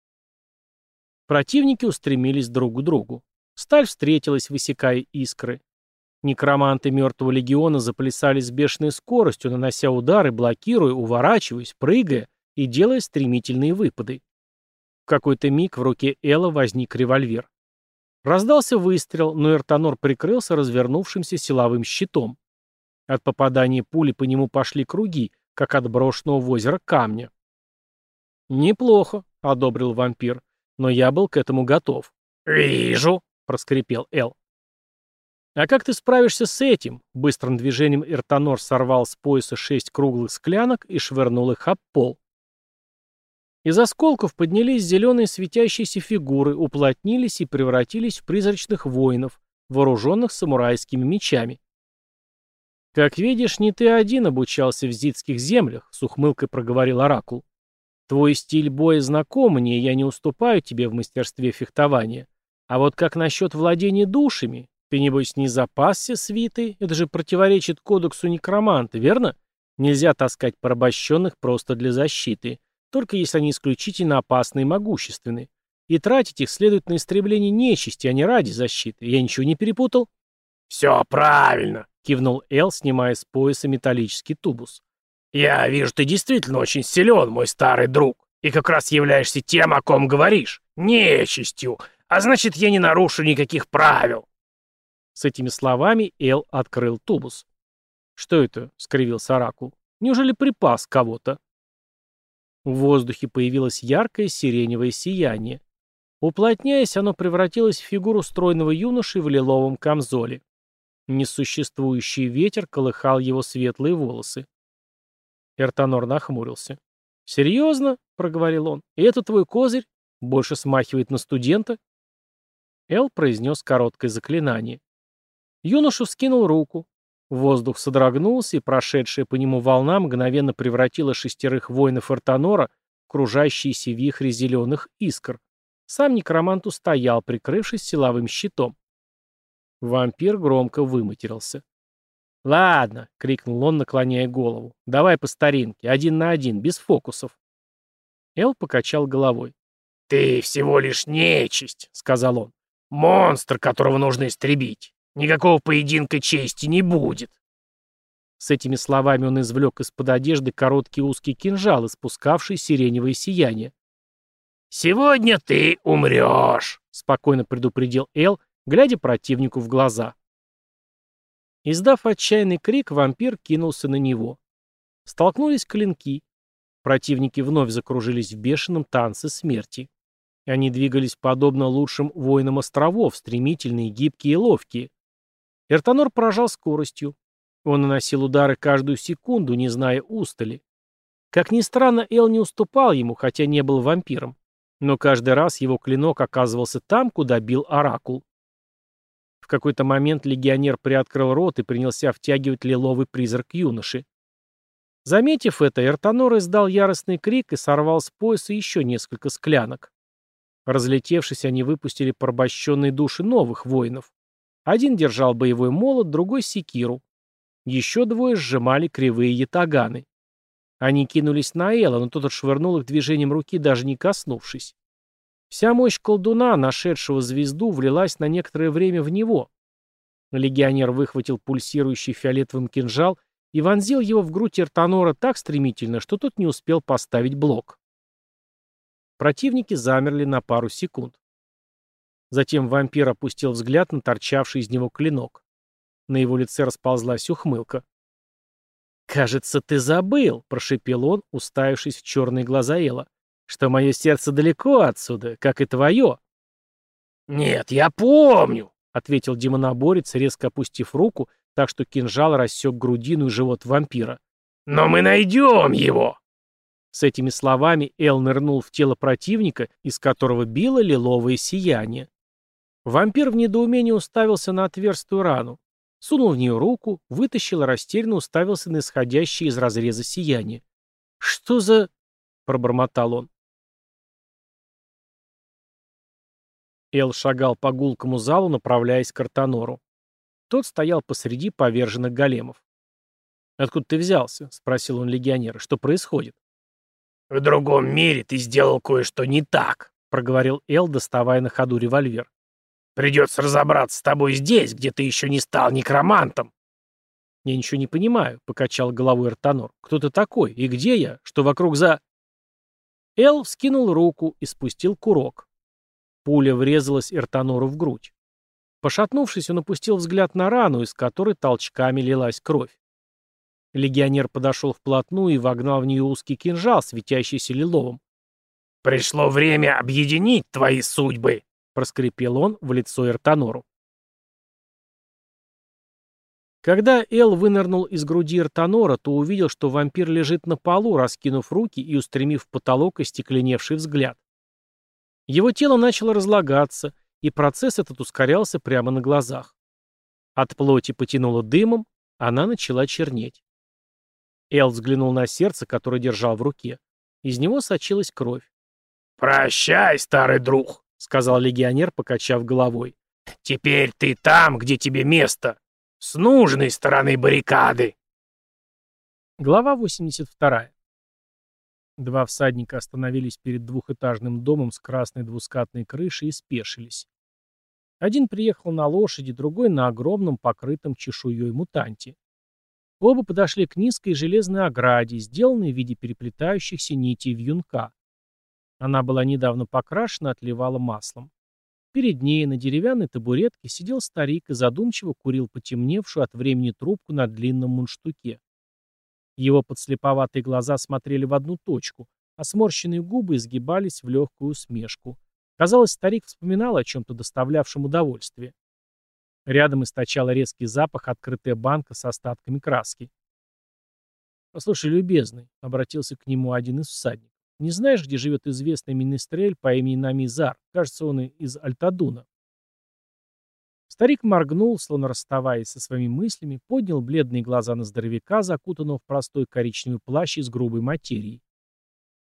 Противники устремились друг к другу. Сталь встретилась, высекая искры. Некроманты мертвого легиона заплясали с бешеной скоростью, нанося удары, блокируя, уворачиваясь, прыгая и делая стремительные выпады. В какой-то миг в руке Элла возник револьвер. Раздался выстрел, но Эртонор прикрылся развернувшимся силовым щитом. От попадания пули по нему пошли круги, как от брошенного в озеро камня. «Неплохо», — одобрил вампир, — «но я был к этому готов». «Вижу», — проскрипел Эл. «А как ты справишься с этим?» Быстрым движением Эртонор сорвал с пояса шесть круглых склянок и швырнул их об пол. Из осколков поднялись зеленые светящиеся фигуры, уплотнились и превратились в призрачных воинов, вооруженных самурайскими мечами. «Как видишь, не ты один обучался в зидских землях», — с ухмылкой проговорил Оракул. «Твой стиль боя знаком мне, я не уступаю тебе в мастерстве фехтования. А вот как насчет владения душами? Ты, небось, не запасся свитой? Это же противоречит кодексу некроманта, верно? Нельзя таскать порабощенных просто для защиты только если они исключительно опасны и могущественны. И тратить их следует на истребление нечисти, а не ради защиты. Я ничего не перепутал? «Все правильно», — кивнул Эл, снимая с пояса металлический тубус. «Я вижу, ты действительно очень силен, мой старый друг, и как раз являешься тем, о ком говоришь, нечистью, а значит, я не нарушу никаких правил». С этими словами Эл открыл тубус. «Что это?» — скривился Оракул. «Неужели припас кого-то?» В воздухе появилось яркое сиреневое сияние. Уплотняясь, оно превратилось в фигуру стройного юноши в лиловом камзоле. Несуществующий ветер колыхал его светлые волосы. Эртонор нахмурился. «Серьезно?» — проговорил он. «И это твой козырь? Больше смахивает на студента?» Эл произнес короткое заклинание. Юноша вскинул руку. Воздух содрогнулся, и прошедшая по нему волна мгновенно превратила шестерых воинов Эртонора в кружащиеся вихри зеленых искр. Сам некромант устоял, прикрывшись силовым щитом. Вампир громко выматерился. «Ладно», — крикнул он, наклоняя голову. «Давай по старинке, один на один, без фокусов». Эл покачал головой. «Ты всего лишь нечисть», — сказал он. «Монстр, которого нужно истребить. Никакого поединка чести не будет. С этими словами он извлек из-под одежды короткий узкий кинжал, испускавший сиреневое сияние. «Сегодня ты умрешь», — спокойно предупредил Эл, глядя противнику в глаза. Издав отчаянный крик, вампир кинулся на него. Столкнулись клинки. Противники вновь закружились в бешеном танце смерти. Они двигались подобно лучшим воинам островов, стремительные, гибкие и ловкие. Эртонор поражал скоростью. Он наносил удары каждую секунду, не зная устали. Как ни странно, Эл не уступал ему, хотя не был вампиром. Но каждый раз его клинок оказывался там, куда бил Оракул. В какой-то момент легионер приоткрыл рот и принялся втягивать лиловый призрак юноши. Заметив это, Эртонор издал яростный крик и сорвал с пояса еще несколько склянок. Разлетевшись, они выпустили порабощенные души новых воинов. Один держал боевой молот, другой — секиру. Еще двое сжимали кривые ятаганы. Они кинулись на Элла, но тот отшвырнул их движением руки, даже не коснувшись. Вся мощь колдуна, нашедшего звезду, влилась на некоторое время в него. Легионер выхватил пульсирующий фиолетовым кинжал и вонзил его в грудь Эртонора так стремительно, что тот не успел поставить блок. Противники замерли на пару секунд. Затем вампир опустил взгляд на торчавший из него клинок. На его лице расползлась ухмылка. «Кажется, ты забыл», — прошипел он, уставившись в черные глаза Эла, «что мое сердце далеко отсюда, как и твое». «Нет, я помню», — ответил демоноборец, резко опустив руку, так что кинжал рассек грудину и живот вампира. «Но мы найдем его!» С этими словами Эл нырнул в тело противника, из которого било лиловое сияние. Вампир в недоумении уставился на отверстую рану, сунул в нее руку, вытащил и растерянно уставился на исходящее из разреза сияние. «Что за...» — пробормотал он. Эл шагал по гулкому залу, направляясь к Артанору. Тот стоял посреди поверженных големов. «Откуда ты взялся?» — спросил он легионера. «Что происходит?» «В другом мире ты сделал кое-что не так», — проговорил Эл, доставая на ходу револьвер. «Придется разобраться с тобой здесь, где ты еще не стал некромантом». «Я ничего не понимаю», — покачал головой Эртанор. «Кто ты такой? И где я? Что вокруг за...» Эл вскинул руку и спустил курок. Пуля врезалась Эртанору в грудь. Пошатнувшись, он опустил взгляд на рану, из которой толчками лилась кровь. Легионер подошел вплотную и вогнал в нее узкий кинжал, светящийся лиловым. «Пришло время объединить твои судьбы!» — проскрипел он в лицо Эртанору. Когда Эл вынырнул из груди Эртанора, то увидел, что вампир лежит на полу, раскинув руки и устремив в потолок остекленевший взгляд. Его тело начало разлагаться, и процесс этот ускорялся прямо на глазах. От плоти потянуло дымом, она начала чернеть. Эл взглянул на сердце, которое держал в руке. Из него сочилась кровь. «Прощай, старый друг», — сказал легионер, покачав головой. «Теперь ты там, где тебе место, с нужной стороны баррикады». Глава 82. Два всадника остановились перед двухэтажным домом с красной двускатной крышей и спешились. Один приехал на лошади, другой на огромном, покрытом чешуей мутанте. Оба подошли к низкой железной ограде, сделанной в виде переплетающихся нитей вьюнка. Она была недавно покрашена, отливала маслом. Перед ней на деревянной табуретке сидел старик и задумчиво курил потемневшую от времени трубку на длинном мундштуке. Его подслеповатые глаза смотрели в одну точку, а сморщенные губы изгибались в легкую усмешку. Казалось, старик вспоминал о чем-то доставлявшем удовольствие. Рядом источала резкий запах открытая банка с остатками краски. «Послушай, любезный», — обратился к нему один из всадников, — «не знаешь, где живет известный министрель по имени Намизар? Кажется, он из Альтадуна». Старик моргнул, словно расставаясь со своими мыслями, поднял бледные глаза на здоровяка, закутанного в простой коричневый плащ из грубой материи.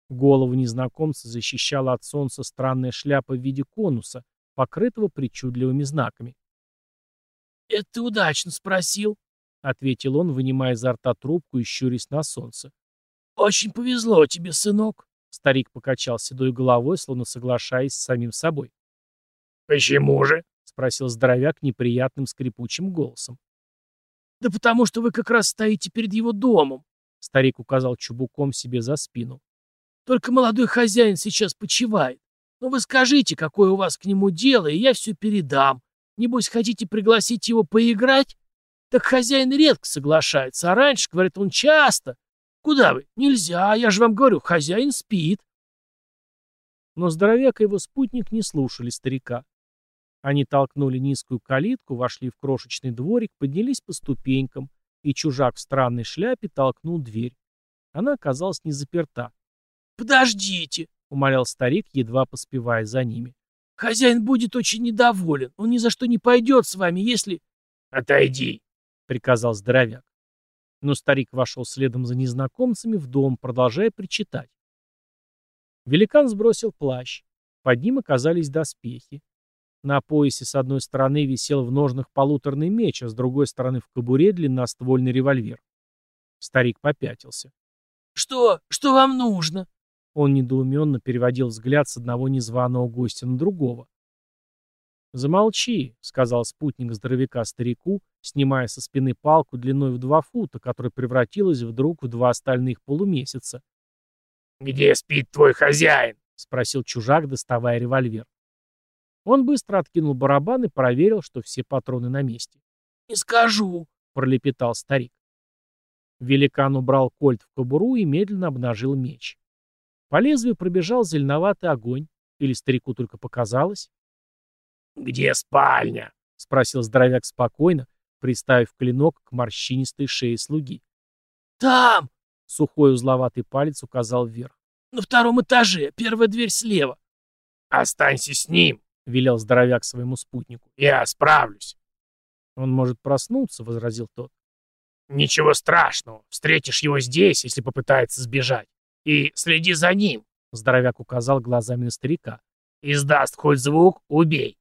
Голову незнакомца защищала от солнца странная шляпа в виде конуса, покрытого причудливыми знаками. «Это ты удачно спросил», — ответил он, вынимая изо рта трубку и щурясь на солнце. «Очень повезло тебе, сынок», — старик покачал седой головой, словно соглашаясь с самим собой. «Почему же?» — спросил здоровяк неприятным скрипучим голосом. «Да потому что вы как раз стоите перед его домом», — старик указал чубуком себе за спину. Только молодой хозяин сейчас почивает. Но вы скажите, какое у вас к нему дело, и я все передам. Небось, хотите пригласить его поиграть? Так хозяин редко соглашается, а раньше, говорит, он часто. Куда вы? Нельзя, я же вам говорю, хозяин спит. Но здоровяк и его спутник не слушали старика. Они толкнули низкую калитку, вошли в крошечный дворик, поднялись по ступенькам, и чужак в странной шляпе толкнул дверь. Она оказалась не заперта. «Подождите», — умолял старик, едва поспевая за ними. «Хозяин будет очень недоволен. Он ни за что не пойдет с вами, если...» «Отойди», — приказал здоровяк. Но старик вошел следом за незнакомцами в дом, продолжая причитать. Великан сбросил плащ. Под ним оказались доспехи. На поясе с одной стороны висел в ножнах полуторный меч, а с другой стороны в кобуре длинноствольный револьвер. Старик попятился. «Что? Что вам нужно?» Он недоуменно переводил взгляд с одного незваного гостя на другого. «Замолчи», — сказал спутник здоровяка старику, снимая со спины палку длиной в два фута, которая превратилась вдруг в два остальных полумесяца. «Где спит твой хозяин?» — спросил чужак, доставая револьвер. Он быстро откинул барабан и проверил, что все патроны на месте. «Не скажу», — пролепетал старик. Великан убрал кольт в кобуру и медленно обнажил меч. По лезвию пробежал зеленоватый огонь. Или старику только показалось? «Где спальня?» — спросил здоровяк спокойно, приставив клинок к морщинистой шее слуги. «Там!» — сухой узловатый палец указал вверх. «На втором этаже, первая дверь слева». «Останься с ним!» — велел здоровяк своему спутнику. «Я справлюсь». «Он может проснуться», — возразил тот. «Ничего страшного. Встретишь его здесь, если попытается сбежать. И следи за ним, здоровяк указал глазами на старика. Издаст хоть звук, убей.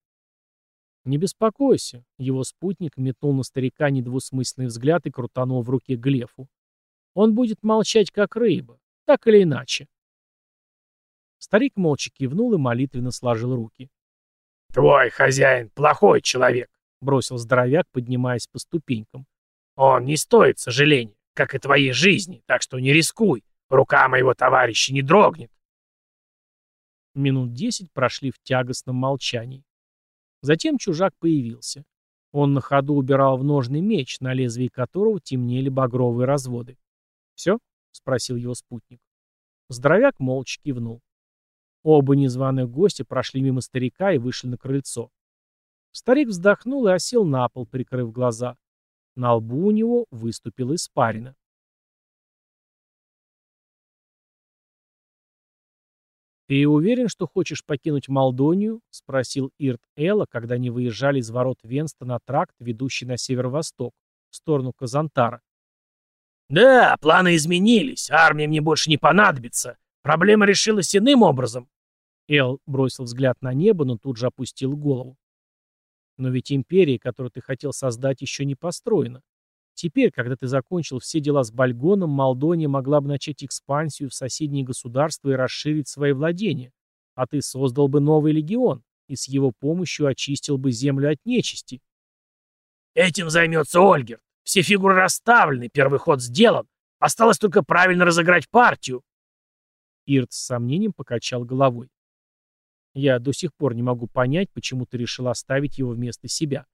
Не беспокойся. Его спутник метнул на старика недвусмысленный взгляд и крутанул в руке глефу. Он будет молчать, как рыба. Так или иначе. Старик молча кивнул и молитвенно сложил руки. «Твой хозяин плохой человек», — бросил здоровяк, поднимаясь по ступенькам. «Он не стоит сожаления, как и твоей жизни, так что не рискуй. Рука моего товарища не дрогнет». Минут десять прошли в тягостном молчании. Затем чужак появился. Он на ходу убирал в ножный меч, на лезвии которого темнели багровые разводы. «Все?» — спросил его спутник. Здоровяк молча кивнул. Оба незваных гостя прошли мимо старика и вышли на крыльцо. Старик вздохнул и осел на пол, прикрыв глаза. На лбу у него выступила испарина. «Ты уверен, что хочешь покинуть Молдонию?» — спросил Ирт Элла, когда они выезжали из ворот Венста на тракт, ведущий на северо-восток, в сторону Казантара. «Да, планы изменились. Армия мне больше не понадобится. Проблема решилась иным образом. Эл бросил взгляд на небо, но тут же опустил голову. Но ведь империя, которую ты хотел создать, еще не построена. Теперь, когда ты закончил все дела с Бальгоном, Молдония могла бы начать экспансию в соседние государства и расширить свои владения. А ты создал бы новый легион и с его помощью очистил бы землю от нечисти. Этим займется Ольгер. Все фигуры расставлены, первый ход сделан. Осталось только правильно разыграть партию. Ирт с сомнением покачал головой. Я до сих пор не могу понять, почему ты решил оставить его вместо себя.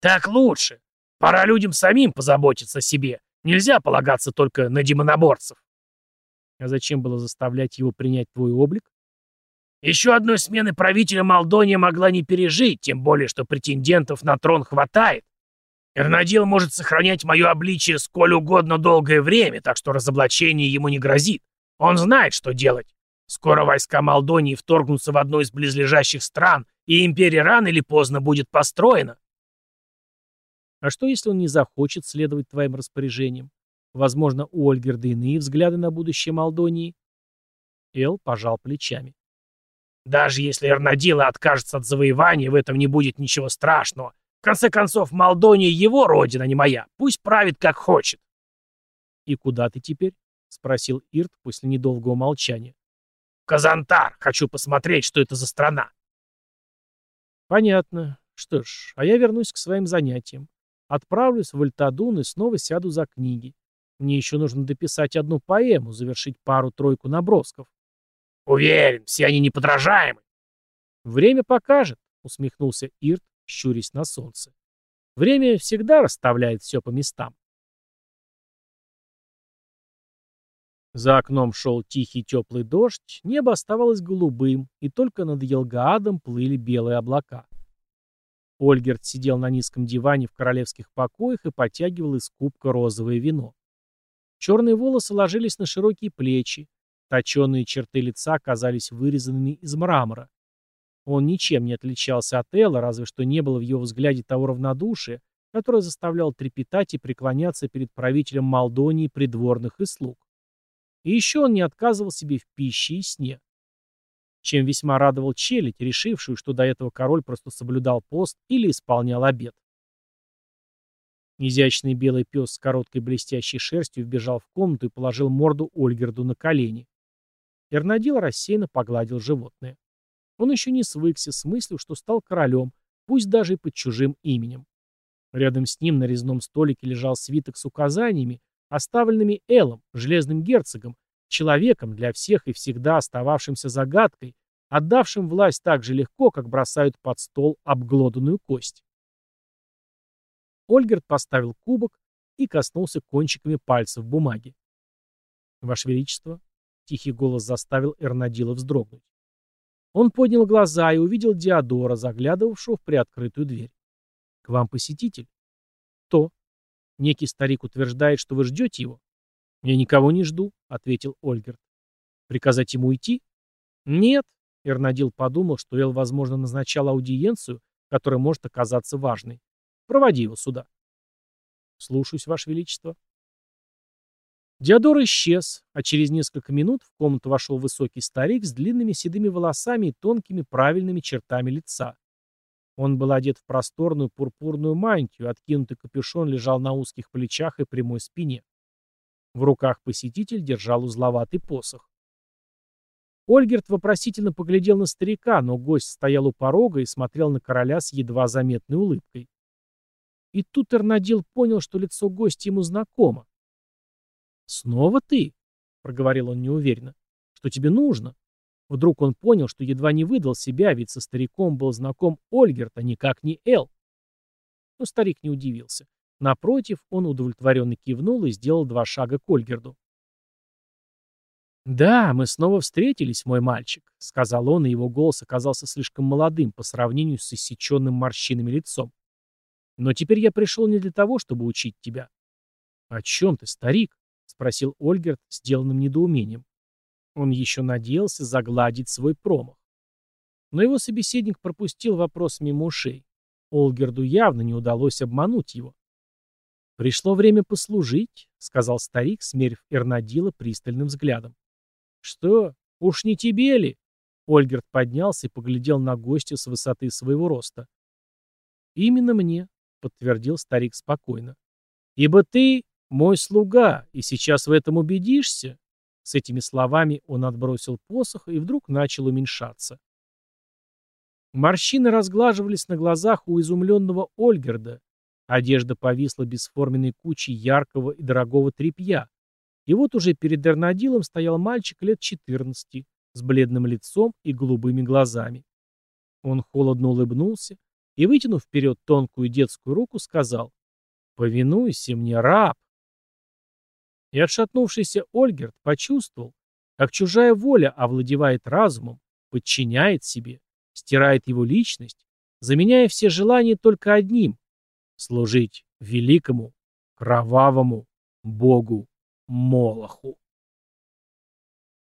Так лучше. Пора людям самим позаботиться о себе. Нельзя полагаться только на демоноборцев. А зачем было заставлять его принять твой облик? Еще одной смены правителя Молдония могла не пережить, тем более, что претендентов на трон хватает. Эрнадил может сохранять мое обличие сколь угодно долгое время, так что разоблачение ему не грозит. Он знает, что делать. Скоро войска Молдонии вторгнутся в одну из близлежащих стран, и империя рано или поздно будет построена. А что, если он не захочет следовать твоим распоряжениям? Возможно, у Ольгерда иные взгляды на будущее Молдонии? Эл пожал плечами. Даже если Эрнадила откажется от завоевания, в этом не будет ничего страшного. В конце концов, Молдония его родина, не моя. Пусть правит как хочет. «И куда ты теперь?» — спросил Ирт после недолгого молчания. Казантар. Хочу посмотреть, что это за страна. Понятно. Что ж, а я вернусь к своим занятиям. Отправлюсь в Альтадун и снова сяду за книги. Мне еще нужно дописать одну поэму, завершить пару-тройку набросков. Уверен, все они неподражаемы. Время покажет, усмехнулся Ирт, щурясь на солнце. Время всегда расставляет все по местам. За окном шел тихий теплый дождь, небо оставалось голубым, и только над Елгаадом плыли белые облака. Ольгерт сидел на низком диване в королевских покоях и потягивал из кубка розовое вино. Черные волосы ложились на широкие плечи, точеные черты лица казались вырезанными из мрамора. Он ничем не отличался от Элла, разве что не было в его взгляде того равнодушия, которое заставляло трепетать и преклоняться перед правителем Молдонии придворных и слуг. И еще он не отказывал себе в пище и сне. Чем весьма радовал челядь, решившую, что до этого король просто соблюдал пост или исполнял обет. Изящный белый пес с короткой блестящей шерстью вбежал в комнату и положил морду Ольгерду на колени. Эрнадил рассеянно погладил животное. Он еще не свыкся с мыслью, что стал королем, пусть даже и под чужим именем. Рядом с ним на резном столике лежал свиток с указаниями, оставленными Элом, железным герцогом, человеком для всех и всегда остававшимся загадкой, отдавшим власть так же легко, как бросают под стол обглоданную кость. Ольгерт поставил кубок и коснулся кончиками пальцев бумаги. «Ваше Величество», — тихий голос заставил Эрнадила вздрогнуть. Он поднял глаза и увидел Диодора, заглядывавшего в приоткрытую дверь. «К вам посетитель?» «Кто?» Некий старик утверждает, что вы ждете его. Я никого не жду, ответил Ольгерт. Приказать ему уйти? Нет. Эрнадил подумал, что Эл, возможно, назначал аудиенцию, которая может оказаться важной. Проводи его сюда. Слушаюсь, Ваше Величество. Диодор исчез, а через несколько минут в комнату вошел высокий старик с длинными седыми волосами и тонкими правильными чертами лица. Он был одет в просторную пурпурную мантию, откинутый капюшон лежал на узких плечах и прямой спине. В руках посетитель держал узловатый посох. Ольгерт вопросительно поглядел на старика, но гость стоял у порога и смотрел на короля с едва заметной улыбкой. И тут Эрнадил понял, что лицо гостя ему знакомо. «Снова ты?» — проговорил он неуверенно. «Что тебе нужно?» Вдруг он понял, что едва не выдал себя, ведь со стариком был знаком Ольгерт, а никак не Эл. Но старик не удивился. Напротив, он удовлетворенно кивнул и сделал два шага к Ольгерду. «Да, мы снова встретились, мой мальчик», — сказал он, и его голос оказался слишком молодым по сравнению с иссеченным морщинами лицом. «Но теперь я пришел не для того, чтобы учить тебя». «О чем ты, старик?» — спросил Ольгерт сделанным недоумением. Он еще надеялся загладить свой промах. Но его собеседник пропустил вопрос мимо ушей. Олгерду явно не удалось обмануть его. «Пришло время послужить», — сказал старик, смерив Эрнадила пристальным взглядом. «Что? Уж не тебе ли?» Ольгерт поднялся и поглядел на гостя с высоты своего роста. «Именно мне», — подтвердил старик спокойно. «Ибо ты мой слуга, и сейчас в этом убедишься». С этими словами он отбросил посох и вдруг начал уменьшаться. Морщины разглаживались на глазах у изумленного Ольгерда. Одежда повисла бесформенной кучей яркого и дорогого тряпья. И вот уже перед Эрнадилом стоял мальчик лет 14 с бледным лицом и голубыми глазами. Он холодно улыбнулся и, вытянув вперед тонкую детскую руку, сказал «Повинуйся мне, раб!» И отшатнувшийся Ольгерт почувствовал, как чужая воля овладевает разумом, подчиняет себе, стирает его личность, заменяя все желания только одним — служить великому, кровавому богу Молоху.